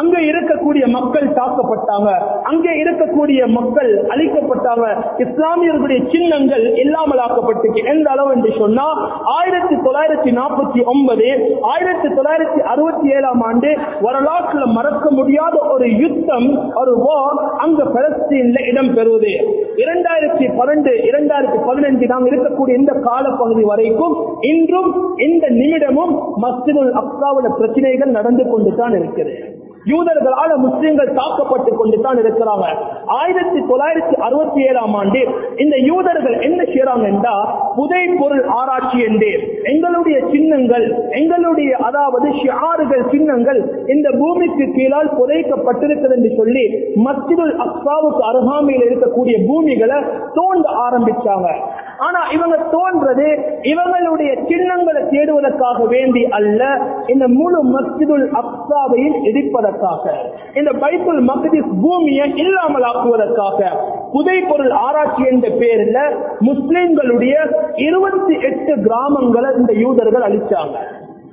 S1: அங்க இருக்கக்கூடிய மக்கள் தாக்கப்பட்டாங்க. அங்கே இருக்கக்கூடிய மக்கள் அழிக்கப்பட்டாங்க. இஸ்லாமியர்களுடைய சின்னங்கள் இல்லாமல் இல்லாமலாக்கப்பட்டுச்சு எந்த அளவு என்று சொன்னா ஆயிரத்தி தொள்ளாயிரத்தி நாற்பத்தி ஒன்பது ஆயிரத்தி தொள்ளாயிரத்தி அறுபத்தி ஏழாம் ஆண்டு வரலாற்றுல மறக்க முடியாத ஒரு யுத்தம் ஒரு வார் அங்க பலஸ்தீன்ல இடம்பெறுவது. இரண்டாயிரத்தி பன்னெண்டு இரண்டாயிரத்தி பதினஞ்சு நாம் இருக்கக்கூடிய இந்த காலப்பகுதி வரைக்கும் இன்றும் இந்த நிமிடமும் மஸ்தினுல் அப்தாவுல பிரச்சனைகள் நடந்து கொண்டு தான் இருக்கிறது யூதர்களால முஸ்லிம்கள் தாக்கப்பட்டு கொண்டு தான் இருக்கிறாங்க. ஆயிரத்தி தொள்ளாயிரத்தி அறுபத்தி ஏழாம் ஆண்டு இந்த யூதர்கள் என்ன செய்யறாங்க என்றா புதை பொருள் ஆராய்ச்சி என்று எங்களுடைய சின்னங்கள் எங்களுடைய அதாவது ஷியாறுகள் சின்னங்கள் இந்த பூமிக்கு கீழால் புதைக்கப்பட்டிருக்கிறது என்று சொல்லி மஸ்ஜிதுல் அக்ஸாவுக்கு அருகாமையில் இருக்கக்கூடிய பூமிகளை தோண்ட ஆரம்பிச்சாங்க. ஆனா இவங்க தோன்றது இவங்களுடைய சின்னங்களை தேடுவதற்காக வேண்டி அல்ல. இந்த முழு மஸ்ஜிதுல் அப்சாவையும் இடிப்பதற்காக. இந்த பைபிள் மக்திஸ் பூமியை இல்லாமல் ஆக்குவதற்காக புதை பொருள் ஆராய்ச்சி என்ற பேரில் முஸ்லிம்களுடைய இருபத்தி எட்டு கிராமங்களை இந்த யூதர்கள் அளிச்சாங்க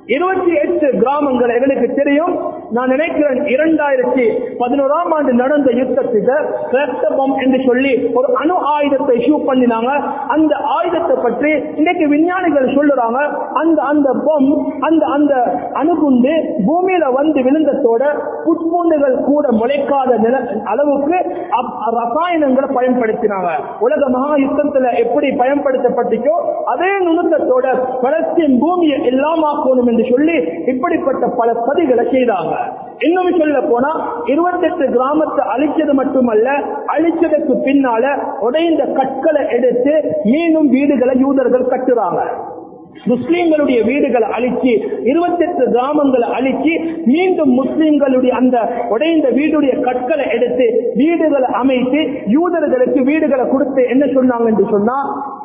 S1: இருபத்தி எட்டு கிராமங்கள் எங்களுக்கு தெரியும். நான் நினைக்கிறேன் இரண்டாயிரத்தி பதினோராம் ஆண்டு நடந்த யுத்தத்துக்கு ரத்தபம் என்று சொல்லி ஒரு அணு ஆயுதத்தை ஷூ பண்ணினாங்க. அந்த ஆயுதத்தை பற்றி இன்னைக்கு விஞ்ஞானிகள் சொல்லுறாங்க. அந்த அந்த பொம் அந்த அந்த அணுகுண்டு பூமியில வந்து விழுந்ததோட புட்பூண்டுகள் கூட முளைக்காத நில அளவுக்கு அப்- ரசாயனங்களை பயன்படுத்தினாங்க. உலக மகா யுத்தத்துல எப்படி பயன்படுத்தப்பட்டுச்சோ அதே நுணுக்கத்தோட பலஸ்தீன் பூமியை இல்லாமாக்கணும் என்று சொல்லி இப்படிப்பட்ட பல சதிகளை செய்தாங்க. இன்னும் சொல்ல போனா இருபத்தெட்டு கிராமத்தை அழிச்சது மட்டுமல்ல அழிச்சதுக்கு பின்னால உடைந்த கற்களை எடுத்து மீண்டும் வீடுகளை யூதர்கள் கட்டுறாங்க. முஸ்லீம்களுடைய வீடுகளை அழிச்சு இருபத்தெட்டு கிராமங்களை அழிச்சு மீண்டும் முஸ்லீம்களுடைய அந்த உடைந்த வீடுடைய கற்களை எடுத்து வீடுகளை அமைத்து யூதர்களுக்கு வீடுகளை கொடுத்து என்ன சொன்னாங்க என்று சொன்னா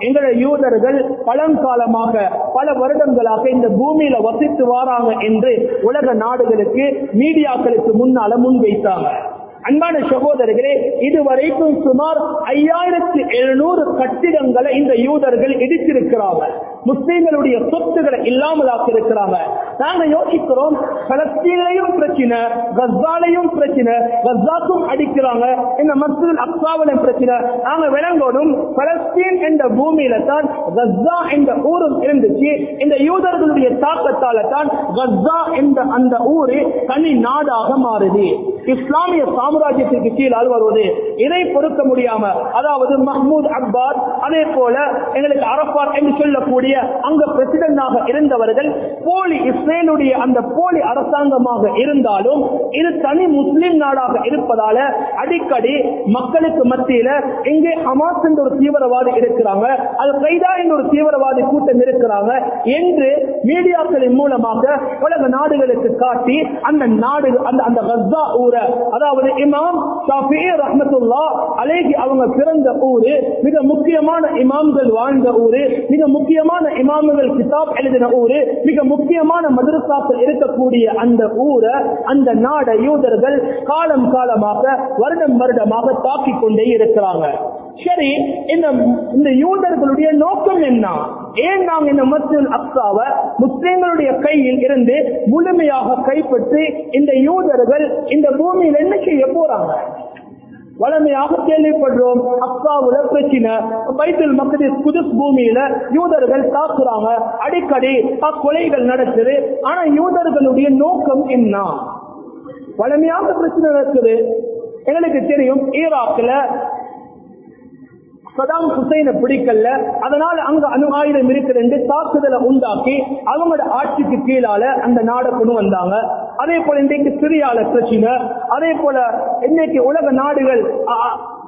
S1: எங்களுடைய யூதர்கள் பழங்காலமாக பல வருடங்களாக இந்த பூமியில வசித்து வாராங்க என்று உலக நாடுகளுக்கு மீடியாக்களுக்கு முன்னால முன்வைத்தாங்க. அன்பான சகோதரர்களே இதுவரைக்கும் சுமார் ஐயாயிரத்தி எழுநூறு கட்டிடங்களை இந்த யூதர்கள் இடித்திருக்கிறாங்க. முஸ்லீம்களுடைய சொத்துக்களை இல்லாமல் ஆக்கியிருக்கிறாங்க நாங்க யோசிக்கிறோம் பலஸ்தீன்லையும் பிரச்சனை கஸ்ஸாலையும் பிரச்சனை கஸ்ஸாக்கும் அடிக்கிறாங்க. இந்த மஸ்ஜித் அக்ஸாவிலும் பிரச்சனை. நாங்க விளங்கோடும் பலஸ்தீன் என்ற பூமியில தான் கஸ்ஸா என்ற ஊரும் இருந்துச்சு. இந்த யூதர்களுடைய தாக்கத்தால தான் கஸ்ஸா என்ற அந்த ஊரு தனி நாடாக மாறுது. இஸ்லாமிய சாம்ராஜ்யத்திற்கு கீழ் வருவது இதை பொறுக்க முடியாம அதாவது மஹமூத் அப்பாஸ் அதே போல எங்களுக்கு அரபாத் என்று சொல்லக்கூடிய அங்க பிரசிடண்டாக இருந்தவர்கள் போலி இஸ்ரேலுடைய அந்த போலி அரசாங்கமாக இருந்தாலும் இது தனி முஸ்லிம் நாடாக இருப்பதால அடிக்கடி மக்களுக்கு மத்தியில எங்கே ஹமாஸ் என்ற ஒரு தீவிரவாதி இருக்கிறாங்க அது கைதா என்ற ஒரு தீவிரவாதி கூட்டம் இருக்கிறாங்க என்று மீடியாக்களின் மூலமாக உலக நாடுகளுக்கு காட்டி அந்த நாடு அந்த அந்த கஸ்ஸா ஊரை அதாவது இமாம் ஷாஃபி ரஹ்மத்துல்லா அலேஹி அவங்க பிறந்த ஊரு மிக முக்கியமான இமாம்கள் வாழ்ந்த ஊரு மிக முக்கியமான இமாம்கள் கிதாப் எழுதின ஊரு மிக முக்கியமான மதுரசாக்கள் இருக்கக்கூடிய அந்த ஊரை அந்த நாட யூதர்கள் காலம் காலமாக வருடம் வருடமாக தாக்கிக் கொண்டே இருக்கிறாங்க. சரி இந்த இந்த யூதர்களுடைய நோக்கம் என்ன? ஏன் நாங்க இந்த மத்தியில் அக்ஸாவை முஸ்லிம்களுடைய கையில் இருந்து முழுமையாக கைப்பற்றி இந்த யூதர்கள் இந்த பூமியில் என்ன செய்ய போறாங்க வளமையாக கேள்விப்படுறோம். அக்காவுல பிரச்சனை. பைத்தல் மக்கள் புதுஸ் பூமியில யூதர்கள் தாக்குறாங்க. அடிக்கடி கொலைகள் நடக்குது. ஆனா யூதர்களுடைய நோக்கம் என்ன? வளமையாக பிரச்சனை நடக்குது. எங்களுக்கு தெரியும் ஈராக்ல சதாம் ஹுசைனை பிடிக்கல. அதனால அங்க அணு ஆயுதம் இருக்கிறது தாக்குதலை உண்டாக்கி அவங்களோட ஆட்சிக்கு கீழால அந்த நாடை கொண்டு வந்தாங்க. அதே போல இன்றைக்கு சிரியால பிரச்சனை. அதே போல இன்னைக்கு உலக நாடுகள் அ-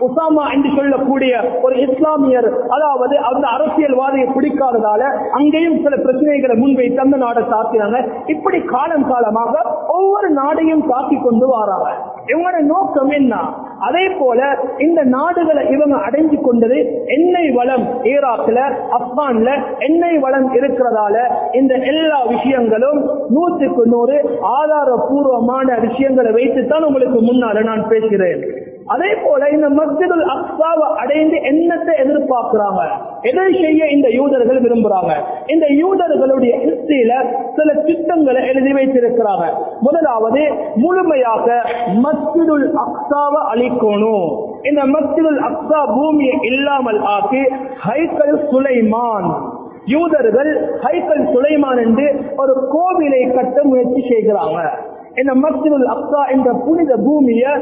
S1: உசாமா என்று சொல்லக்கூடிய ஒரு இஸ்லாமியர் அதாவது அந்த அரசியல்வாதியை பிடிக்காததால அங்கேயும் சில பிரச்சனைகளை முன்வைத்து அந்த நாடை தாக்கினாங்க. இப்படி காலம் காலமாக ஒவ்வொரு நாடையும் தாக்கி கொண்டு வராங்க. இவங்களோட நோக்கம் என்ன? அதே போல இந்த நாடுகளை இவங்க அடைஞ்சு கொண்டது எண்ணெய் வளம் ஈராக்ல ஆப்கான்ல எண்ணெய் வளம் இருக்கிறதால இந்த எல்லா விஷயங்களும் நூற்றுக்கு நூறு ஆதாரபூர்வமான விஷயங்களை வைத்துத்தான் உங்களுக்கு முன்னால நான் பேசுகிறேன். அதே போல இந்த மஸ்ஜிதுல் அக்ஸாவை அடைந்து என்னத்தை எதிர்பார்க்கிறாங்க? எதை செய்ய இந்த யூதர்கள் விரும்புறாங்க? இந்த யூதர்களுடைய ஹிஸ்டியில சில திட்டங்களை எழுதி வைத்திருக்கிறாங்க. முதலாவது முழுமையாக மஸ்ஜிதுல் அக்ஸாவை அழிக்கணும். இந்த மஸ்ஜிதுல் அக்ஸா பூமியை இல்லாமல் ஆக்கி ஹைக்கல் சுலைமான். யூதர்கள் ஹைக்கல் சுலைமான் என்று ஒரு கோவிலை கட்ட முயற்சி செய்கிறாங்க. இந்த மஸ்ஜிதுல் அக்ஸா என்ற புனித பூமியை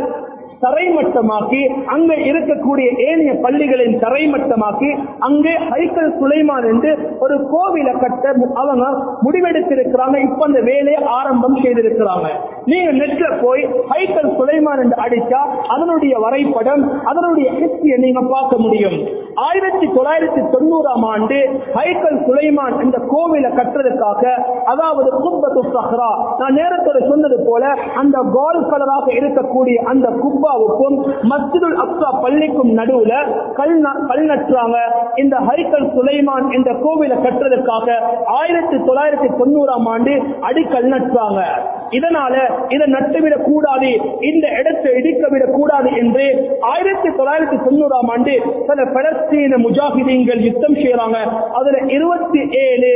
S1: தரைமட்டமாக்கி அங்க இருக்கக்கூடிய ஏனைய பள்ளிகளின் தரைமட்டமாக்கி அங்கே ஹைக்கல் சுலைமான் என்று ஒரு கோவில கட்ட அவங்க முடிவெடுத்திருக்கிறாங்க. இப்ப அந்த வேலையை ஆரம்பம் செய்திருக்கிறாங்க. நீங்க நெட்ல போய் ஹைக்கல் சுலைமான் என்று அடிச்சா அதனுடைய வரைபடம் அதனுடைய ஹிஸ்டியை நீங்க பார்க்க முடியும். ஆயிரத்தி தொள்ளாயிரத்தி தொண்ணூறாம் ஆண்டு ஹைக்கல் சுலைமான் இந்த கோவிலை கட்டுறதுக்காக அதாவது குப்பத்து சஹ்ரா நான் நேரத்தோட சொன்னது போல அந்த கோல் கலராக இருக்கக்கூடிய அந்த குப்பாவுக்கும் மஸ்ஜிதுல் அக்ஸா பள்ளிக்கும் நடுவுல கல் ந- கல் நட்டுறாங்க. இந்த ஹரிக்கல் சுலைமான் என்ற கோவிலை கட்டுறதுக்காக ஆயிரத்தி தொள்ளாயிரத்தி தொண்ணூறாம் ஆண்டு அடிக்கல் நட்டுறாங்க. இதனால இதை நட்டுவிடக் கூடாது இந்த இடத்தை இடிக்க விடக் கூடாது என்று ஆயிரத்தி தொள்ளாயிரத்தி தொண்ணூறாம் ஆண்டு சில பலஸ்தீன முஜாஹிதீன்கள் யுத்தம் செய்யறாங்க அதுல இருபத்தி ஏழு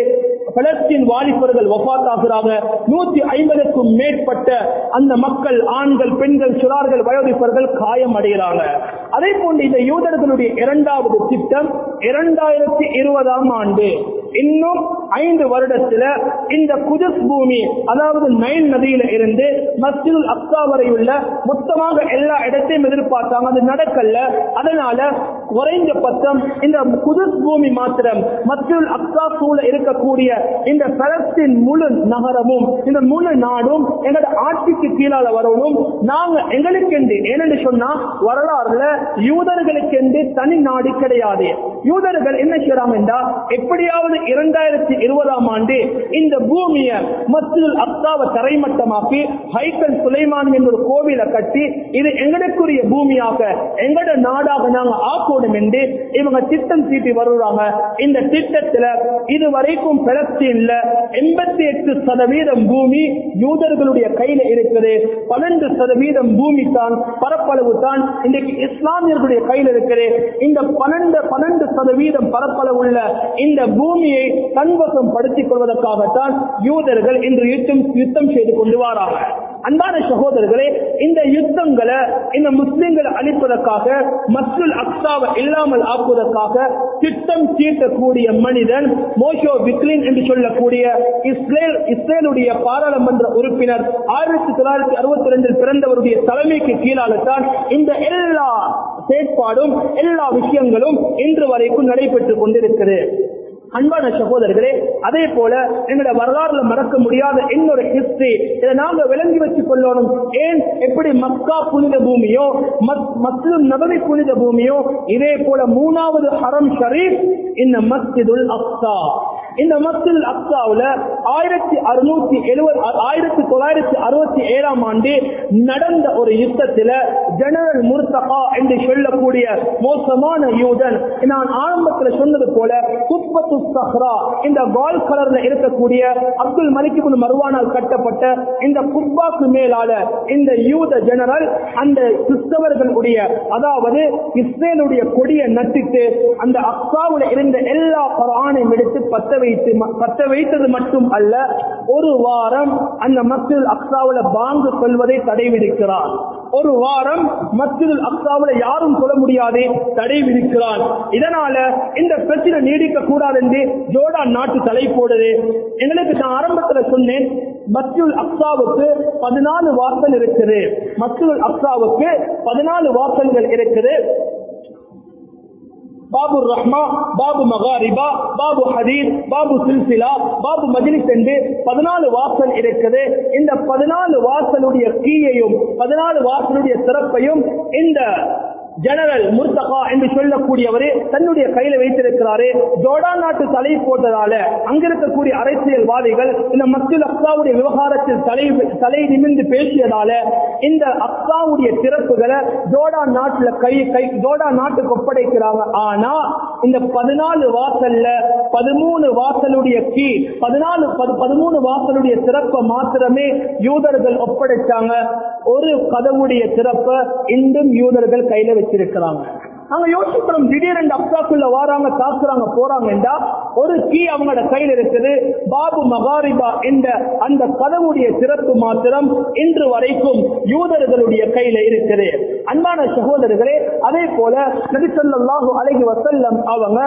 S1: பலஸ்தீன் வாலிபர்கள் ஒப்பாத்தாகிறாங்க நூத்தி ஐம்பதுக்கும் மேற்பட்ட அந்த மக்கள் ஆண்கள் பெண்கள் சிறார்கள் வயோதிப்பர்கள் காயம் அடைகிறாங்க. அதே போன்று இந்த யூதர்களுடைய இரண்டாவது திட்டம் இரண்டாயிரத்தி இருபதாம் ஆண்டு. இன்னும் ஐந்து வருடத்துல இந்த குஜஸ் பூமி அதாவது நைல் நதியில இருந்து மஸ்ஜிதுல் அக்ஸா வரை உள்ள மொத்தமாக எல்லா இடத்தையும் எதிர்பார்த்தாங்க. அது நடக்கல. அதனால குறைந்த பட்சம் இந்த குஜஸ் பூமி மாத்திரம் மஸ்ஜிதுல் அக்ஸா சூழ இருக்கக்கூடிய இந்த பலஸ்தீன் முழு நகரமும் இந்த முழு நாடும் எங்களோட ஆட்சிக்கு கீழால வரணும். நாங்க எங்களுக்கு ஏனென்று சொன்னா வரலாறுல யூதர்களுக்கென்று தனி நாடு கிடையாது. யூதர்கள் என்ன செய்யறாங்க என்றா எப்படியாவது இரண்டாயிரத்தி இருபதாம் ஆண்டு இந்த பூமியை மத்தியில் அக்ஸாவை தரைமட்டமாக்கி ஹைக்கல் சுலைமான் என்ற ஒரு கோவிலை கட்டி இது எங்களுக்குரிய பூமியாக எங்களோட நாடாக நாங்க ஆக்கணும் என்று இவங்க திட்டம் தீட்டி வருவாங்க இந்த திட்டத்துல இதுவரைக்கும் பலஸ்தீன்ல எண்பத்தி எட்டு சதவீதம் பூமி யூதர்களுடைய கையில இருக்குது பன்னெண்டு சதவீதம் பூமி தான் பரப்பளவு தான் இன்றைக்கு இஸ்லாமியர்களுடைய கையில் இருக்கிறது. இந்த பன்னெண்டு பன்னெண்டு சதவீதம் பரப்பளவு உள்ள இந்த பூமியை தன்வசம் படுத்திக் கொள்வதற்காகத்தான் யூதர்கள் இன்று யுத்தம் யுத்தம் செய்து கொண்டு வாராங்க. அன்பான சகோதரர்களே இந்த யுத்தங்களை இந்த முஸ்லிம்களை அழிப்பதற்காக மஸ்ஜில் அக்ஸாவை இல்லாமல் ஆக்குவதற்காக திட்டம் தீட்டக்கூடிய மனிதன் மோஷோ விக்லின் என்று சொல்லக்கூடிய இஸ்ரேல் இஸ்ரேலுடைய பாராளுமன்ற உறுப்பினர் ஆயிரத்தி தொள்ளாயிரத்தி அறுபத்தி ரெண்டில் பிறந்தவருடைய தலைமைக்கு கீழால தான் இந்த எல்லா செயற்பாடும் எல்லா விஷயங்களும் இன்று வரைக்கும் நடைபெற்றுக் கொண்டிருக்கிறது. அன்பான சகோதரர்களே அதே போல எங்களோட வரலாறுல மறக்க முடியாத என்னோட ஹிஸ்டரி இதை நாங்க விளங்கி வச்சு கொள்ளணும். ஏன்? எப்படி மக்கா புனித பூமியோ மஸ்ஜிது நபவி புனித பூமியோ இதே போல மூணாவது ஹரம் ஷரீப் இந்த மஸ்ஜிதுல் அக்ஸா. இந்த மஸ்ஜிதுல் அக்ஸாவுல ஆயிரத்தி அறுநூத்தி எழுபது ஆயிரத்தி தொள்ளாயிரத்தி அறுபத்தி ஏழாம் ஆண்டு நடந்த ஒரு யுத்தத்துல ஜெனரல் முர்தகா என்று சொல்லக்கூடிய மோசமான யூதன். நான் ஆரம்பத்தில் சொன்னது போல குப்பத்து சஹ்ரா இந்த கால் கலர்ல இருக்கக்கூடிய அப்துல் மலிக் இப்னு கட்டப்பட்ட இந்த குப்பாக்கு மேலால இந்த யூத ஜெனரல் அந்த கிறிஸ்தவர்களுடைய அதாவது இஸ்ரேலுடைய கொடியை நட்டிட்டு அந்த அக்ஸாவுல இருந்த எல்லா பரானையும் எடுத்து பத்த வைத்து பத்த வைத்தது மட்டும் அல்ல ஒரு வாரம் அந்த மஸ்ஜித் அக்ஸாவுல பாங்கு சொல்வதை தடை விதிக்கிறார் ஒரு வாரம் மஸ்ஜித் அக்ஸாவுல யாரும் சொல்ல முடியாது தடை விதிக்கிறார் இதனால இந்த பிரச்சனை நீடிக்க கூடாது என்று ஜோர்டான் நாட்டு தலை போடுது. எங்களுக்கு நான் ஆரம்பத்துல சொன்னேன் மஸ்ஜித் அப்சாவுக்கு பதினாலு வாசல் இருக்குது. மஸ்ஜித் அப்சாவுக்கு பதினாலு வாசல்கள் இருக்குது. பாபு ரஹ்மா பாபு மகாரிபா பாபு ஹதீர் பாபு சில்சிலா பாபு மஜ்லிஸ் என்று பதினாலு வாசல் இருக்குது. இந்த பதினாலு வாசலுடைய கீயையும் பதினாலு வாசலுடைய சிறப்பையும் இந்த ஜெனரல் முர்தகா என்று சொல்லக்கூடியவர் தன்னுடைய கையில வைத்திருக்கிறாரு. ஜோடா நாட்டு தலை போட்டதால அங்க இருக்கக்கூடிய அரசியல்வாதிகள் இந்த மத்தியில் அக்சாவுடைய விவகாரத்தில் தலை தலை நிமிந்து பேசியதால இந்த அக்சாவுடைய திறப்புகளை ஜோடா நாட்டுல கை கை ஜோடா நாட்டுக்கு ஒப்படைக்கிறாங்க. ஆனா இந்த பதினாலு வாசல்ல பதிமூணு வாசலுடைய கீ பதினாலு பதிமூணு வாசலுடைய சிறப்பை மாத்திரமே யூதர்கள் ஒப்படைச்சாங்க. ஒரு கதவுடைய சிறப்பை இன்றும் யூதர்கள் கையில வச்சிருக்கிறாங்க நாங்க யோசிக்கிறோம் திடீரென்று அப்சாக்குள்ள வாராங்க தாக்குறாங்க போறாங்கன்றா ஒரு கீ அவங்களோட கையில் இருக்குது. பாபு மகாரிபா என்ற அந்த கதவுடைய சிறப்பு மாத்திரம் இன்று வரைக்கும் யூதர்களுடைய கையில இருக்குது. அன்பான சகோதரர்களே அதே போல நபிசல்லாஹு அழகி வசல்லம் அவங்க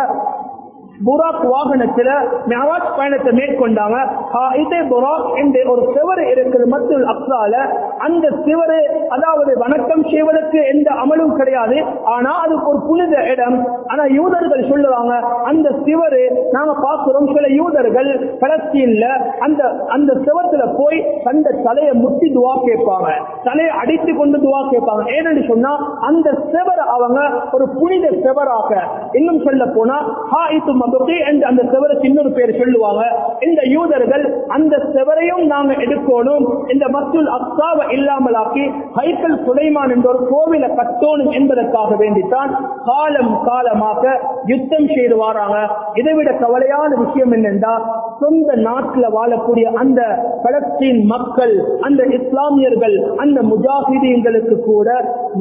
S1: புராக் வாகனத்துல மெஹராஜ் பயணத்தை மேற்கொண்டாங்க. ஆ, புராக் என்று ஒரு சிவரு இருக்கிற மத்துல் அக்ஸால அந்த சிவரு அதாவது வணக்கம் செய்வதற்கு எந்த அமலும் கிடையாது. ஆனா அதுக்கு ஒரு புனித இடம். ஆனா யூதர்கள் சொல்லுவாங்க அந்த சிவரு நாங்க பார்க்கிறோம். சில யூதர்கள் பலஸ்தீன்ல அந்த அந்த சிவத்துல போய் தந்த தலையை முட்டி துவா கேட்பாங்க. தலையை அடித்து கொண்டு துவா கேட்பாங்க. ஏனென்று சொன்னா அந்த சிவரை அவங்க ஒரு புனித சிவராக. இன்னும் சொல்ல போனா ஹாயித்து என்று அந்த சிவருக்கு இன்னொரு பேர் சொல்லுவாங்க. இந்த யூதர்கள் அந்த செவரையும் நாங்க எடுக்கணும். இந்த மசூல் அக்சாவை இல்லாமலாக்கி ஹைக்கல் சுலைமான் என்ற ஒரு கோவிலை கட்டணும் என்பதற்காக வேண்டித்தான் காலம் காலமாக யுத்தம் செய்து வராங்க. இதை விட கவலையான விஷயம் என்னென்றா சொந்த நாட்டில் வாழக்கூடிய அந்த பலஸ்தீன் மக்கள் அந்த இஸ்லாமியர்கள் அந்த முஜாஹிதீன்களுக்கு கூட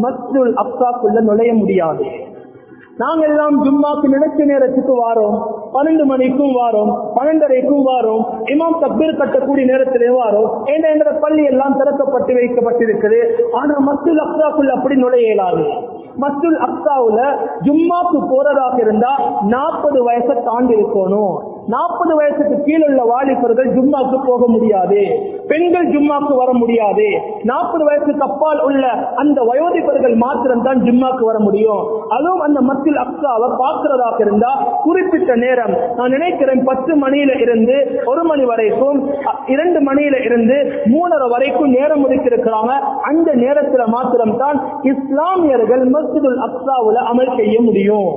S1: மஸ்துல் அப்சாக்குள்ள நுழைய முடியாது. நாங்கெல்லாம் ஜும்மாக்கு நினைச்ச நேரத்துக்கு வாரோம் பன்னெண்டு மணிக்கும் வாரோம் பன்னெண்டரைக்கும் வாரோம் இமாம் தப்பீர் கட்டக்கூடிய நேரத்திலே வாரோம். ஏன்னா என்ற பள்ளி எல்லாம் திறக்கப்பட்டு வைக்கப்பட்டிருக்குது? ஆனா மஸ்துல் அப்தாக்குள்ள அப்படி நுழைய இயலாது மஸ்துல் ஜும்மாக்கு போறதாக இருந்தா நாற்பது வயசை தாண்டி இருக்கணும். நாற்பது வயசுக்கு கீழே உள்ள வாலிபர்கள் ஜும்மாக்கு போக முடியாது. பெண்கள் ஜும்மாக்கு வர முடியாது. நாற்பது வயசுக்கு அப்பால் உள்ள அந்த வயோதிபர்கள் மாத்திரம் தான் ஜும்மாக்கு வர முடியும். அதுவும் அந்த மத்தியில் அக்ஸாவை பார்க்கிறதாக இருந்தா குறிப்பிட்ட நேரம் நான் நினைக்கிறேன் பத்து மணியில இருந்து ஒரு மணி வரைக்கும் இரண்டு மணியில இருந்து மூணரை வரைக்கும் நேரம் ஒதுக்கியிருக்கிறாங்க. அந்த நேரத்துல மாத்திரம் தான் இஸ்லாமியர்கள் மஸ்ஜிதுல் அப்சாவுல அமல் செய்ய முடியும்.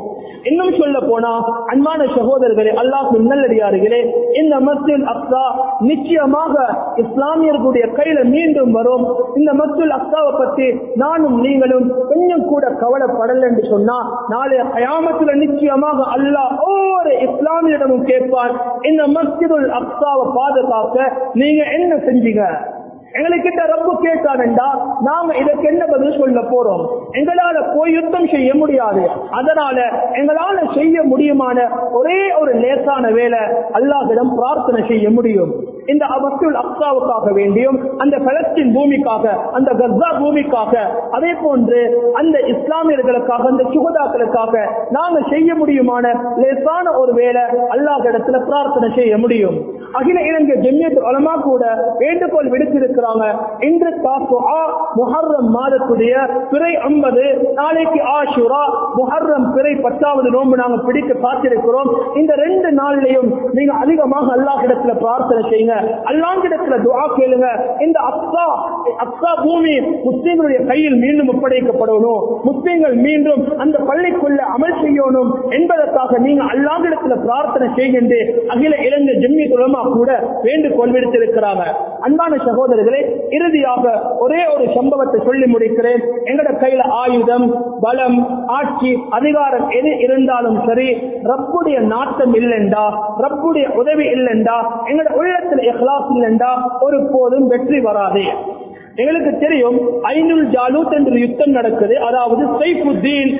S1: இன்னும் சொல்ல போனா அன்பான சகோதரர்களே அல்லாஹ் நல்லடியார்களே இந்த மஸ்ஜித் அப்சா நிச்சயமாக இஸ்லாமியர்களுடைய கையில மீண்டும் வரும். இந்த மஸ்ஜித் அப்சாவை பத்தி நானும் நீங்களும் கொஞ்சம் கூட கவலைப்படல என்று சொன்னா அயாமத்துல கயாமத்துல நிச்சயமாக அல்லாஹ் ஒவ்வொரு இஸ்லாமியிடமும் கேட்பான் இந்த மஸ்ஜிதுல் அக்சாவை பாதுகாக்க நீங்க என்ன செஞ்சீங்க? எங்களுக்கிட்ட ரப்பு கேட்டானண்டா நாம இதற்கு என்ன பதில் சொல்ல போறோம்? எங்களால போய் யுத்தம் செய்ய முடியாது. அதனால எங்களால செய்ய முடியுமான ஒரே ஒரு லேசான வேலை அல்லாஹிடம் பிரார்த்தனை செய்ய முடியும். இந்த அபத்துல் அப்சாவுக்காக வேண்டியும் அந்த பலஸ்தீன் பூமிக்காக அந்த கர்சா பூமிக்காக அதே போன்று அந்த இஸ்லாமியர்களுக்காக அந்த சுகதாக்களுக்காக நாங்க செய்ய முடியுமான லேசான ஒரு வேலை அல்லாஹிடத்துல பிரார்த்தனை செய்ய முடியும். அகில இலங்கை ஜெம்யத் உலமா கூட வேண்டுகோள் விடுத்திருக்கிறாங்க இன்று தாசுஆ முஹர்ரம் மாதத்துடைய பிறை ஐம்பது நாளைக்கு ஆஷுரா முஹர்ரம் பிறை பத்தாவது நோன்பு நாங்க பிடிக்க பார்த்திருக்கிறோம். இந்த ரெண்டு நாளிலையும் நீங்க அதிகமாக அல்லாஹ் இடத்துல பிரார்த்தனை செய்யுங்க. அல்லாஹ்விடத்துல துவா கேளுங்க. இந்த அக்ஸா அக்ஸா பூமி முஸ்லீம்களுடைய கையில் மீண்டும் ஒப்படைக்கப்படணும். முஸ்லீம்கள் மீண்டும் அந்த பள்ளிக்குள்ள அமல் செய்யணும் என்பதற்காக நீங்க அல்லாஹ்விடத்துல பிரார்த்தனை செய்கின்ற அகில இலங்கை ஜெம்மி குலமா கூட வேண்டுகோள் விடுத்திருக்கிறாங்க. அன்பான சகோதரர்களே இறுதியாக ஒரே ஒரு சம்பவத்தை சொல்லி முடிக்கிறேன். எங்கட கையில ஆயுதம் பலம் ஆட்சி அதிகாரம் எது இருந்தாலும் சரி ரப்புடைய நாட்டம் இல்லைண்டா ரப்புடைய உதவி இல்லைண்டா எங்கட உள்ளத்தில் எஹ்லாஸ் இல்லைண்டா ஒரு போதும் வெற்றி வராது. எங்களுக்கு தெரியும் ஐநூல் ஜாலூத் என்று யுத்தம் நடக்குது. அதாவது சைஃபுத்தீன்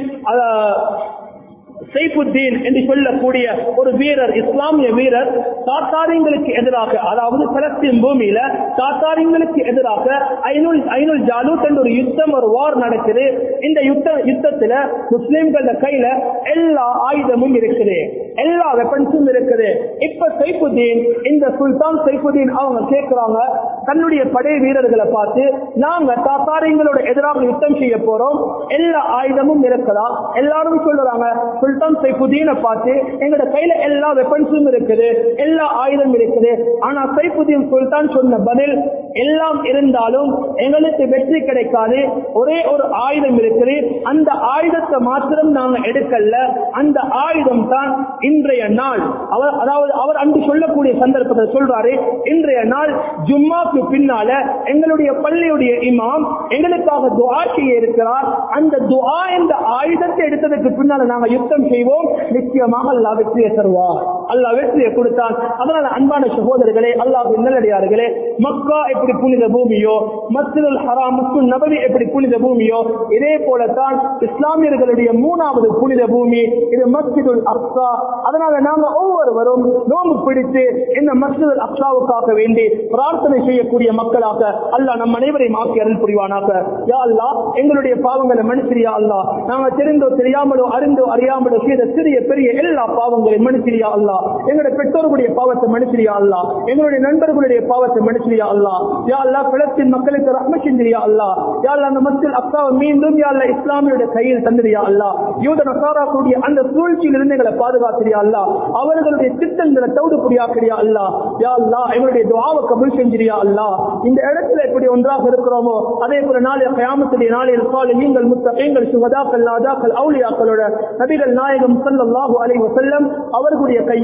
S1: சைபுத்தீன் என்று சொல்லக்கூடிய ஒரு வீரர் இஸ்லாமிய வீரர் தாத்தாரியங்களுக்கு எதிராக அதாவது பலஸ்தீன் பூமியில தாத்தாரியங்களுக்கு எதிராக ஐநூல் ஐநூல் ஜாலூத் என்ற ஒரு யுத்தம் ஒரு வார் நடக்குது. இந்த யுத்த யுத்தத்துல முஸ்லிம்கள கையில எல்லா ஆயுதமும் இருக்குது. எல்லா வெப்பன்ஸும் இருக்குது. இப்ப சைஃபுதீன் இந்த சுல்தான் சைஃபுதீன் அவங்க கேட்கிறாங்க தன்னுடைய படை வீரர்களை பார்த்து நாங்க தாத்தாரியங்களோட எதிராக யுத்தம் செய்ய போறோம் எல்லா ஆயுதமும் இருக்கலாம். எல்லாரும் சொல்றாங்க சுல்தான் சைஃபுதீனை பார்த்து எங்களோட கையில எல்லா வெப்பன்ஸும் இருக்குது எல்லா ஆயுதம் இருக்குது. ஆனா சைஃபுதீன் சுல்தான் சொன்ன பதில் எல்லாம் இருந்தாலும் எங்களுக்கு வெற்றி கிடைக்காது ஒரே ஒரு ஆயுதம் இருக்குது. அந்த ஆயுதத்தை மாத்திரம் நாங்க எடுக்கல அந்த ஆயுதம் தான் இன்றைய நாள் அவர் அதாவது அவர் அன்று சொல்லக்கூடிய சந்தர்ப்பத்தை சொல்றாரு இன்றைய நாள் ஜும்மாக்கு பின்னால எங்களுடைய பள்ளியுடைய இமாம் எங்களுக்காக துவா செய்ய இருக்கிறார் அந்த துவா என்ற ஆயுதத்தை எடுத்ததுக்கு பின்னால நாங்க யுத்தம் செய்வோம். நிச்சயமாக அல்லாஹ் வெற்றியை தருவார். அல்லாஹ் வெற்றியை கொடுத்தான். அதனால அன்பான சகோதரர்களே அல்லாஹ் நல்லடியார்களே மக்கா எப்படி புனித பூமியோ மஸ்ஜிதுல் ஹராம் மஸ்ஜித் நபவி எப்படி புனித பூமியோ இதே போலத்தான் இஸ்லாமியர்களுடைய மூணாவது புனித பூமி இது மஸ்ஜிதுல் அக்ஸா அதனால நாங்க ஒவ்வொருவரும் நோம்பு பிடித்து இந்த மஸ்ஜிதுல் அப்சாவுக்காக வேண்டி பிரார்த்தனை செய்யக்கூடிய மக்களாக அல்லாஹ் நம் அனைவரையும் ஆக்கி அருள் புரிவானாக. யா அல்லா எங்களுடைய பாவங்களை மனுஷரியா அல்லா நாங்க தெரிந்தோ தெரியாமலோ அறிந்தோ அறியாமலோ செய்த சிறிய பெரிய எல்லா பாவங்களையும் மனுஷரியா அல்லா எங்களுடைய பெற்றோர்களுடைய பாவத்தை மனுஷரியா அல்லா எங்களுடைய நண்பர்களுடைய பாவத்தை மனுஷரியா அல்லா யா அல்லா பிளத்தின் மக்களுக்கு ரஹ்ம செஞ்சிரியா அல்லாஹ். யா அல்லா அந்த மஸ்ஜித் அப்சாவை மீண்டும் யா அல்லா இஸ்லாமியுடைய கையில் தந்திரியா அல்லா யூத நசாரா கூடிய அந்த சூழ்ச்சியில் இருந்து எங்களை பாதுகாத்திரியா அல்லாஹ். அவர்களுடைய திட்டங்களை தவிடு புரியாக்கிறியா அல்லாஹ். யா அல்லாஹ் இவருடைய துவாவை கபுல் செஞ்சிரியா அல்லாஹ். இந்த இடத்துல எப்படி ஒன்றாக இருக்கிறோமோ அதே போல நாளைய கயாமத்துடைய நாளையில் சாலிஹீன்கள் முத்தகீன்கள் சுகதாக்கள் நாதாக்கள் அவுலியாக்களோட நபிகள் நாயகம் சல்லாஹூ அலை வசல்லம் அவர்களுடைய கையில்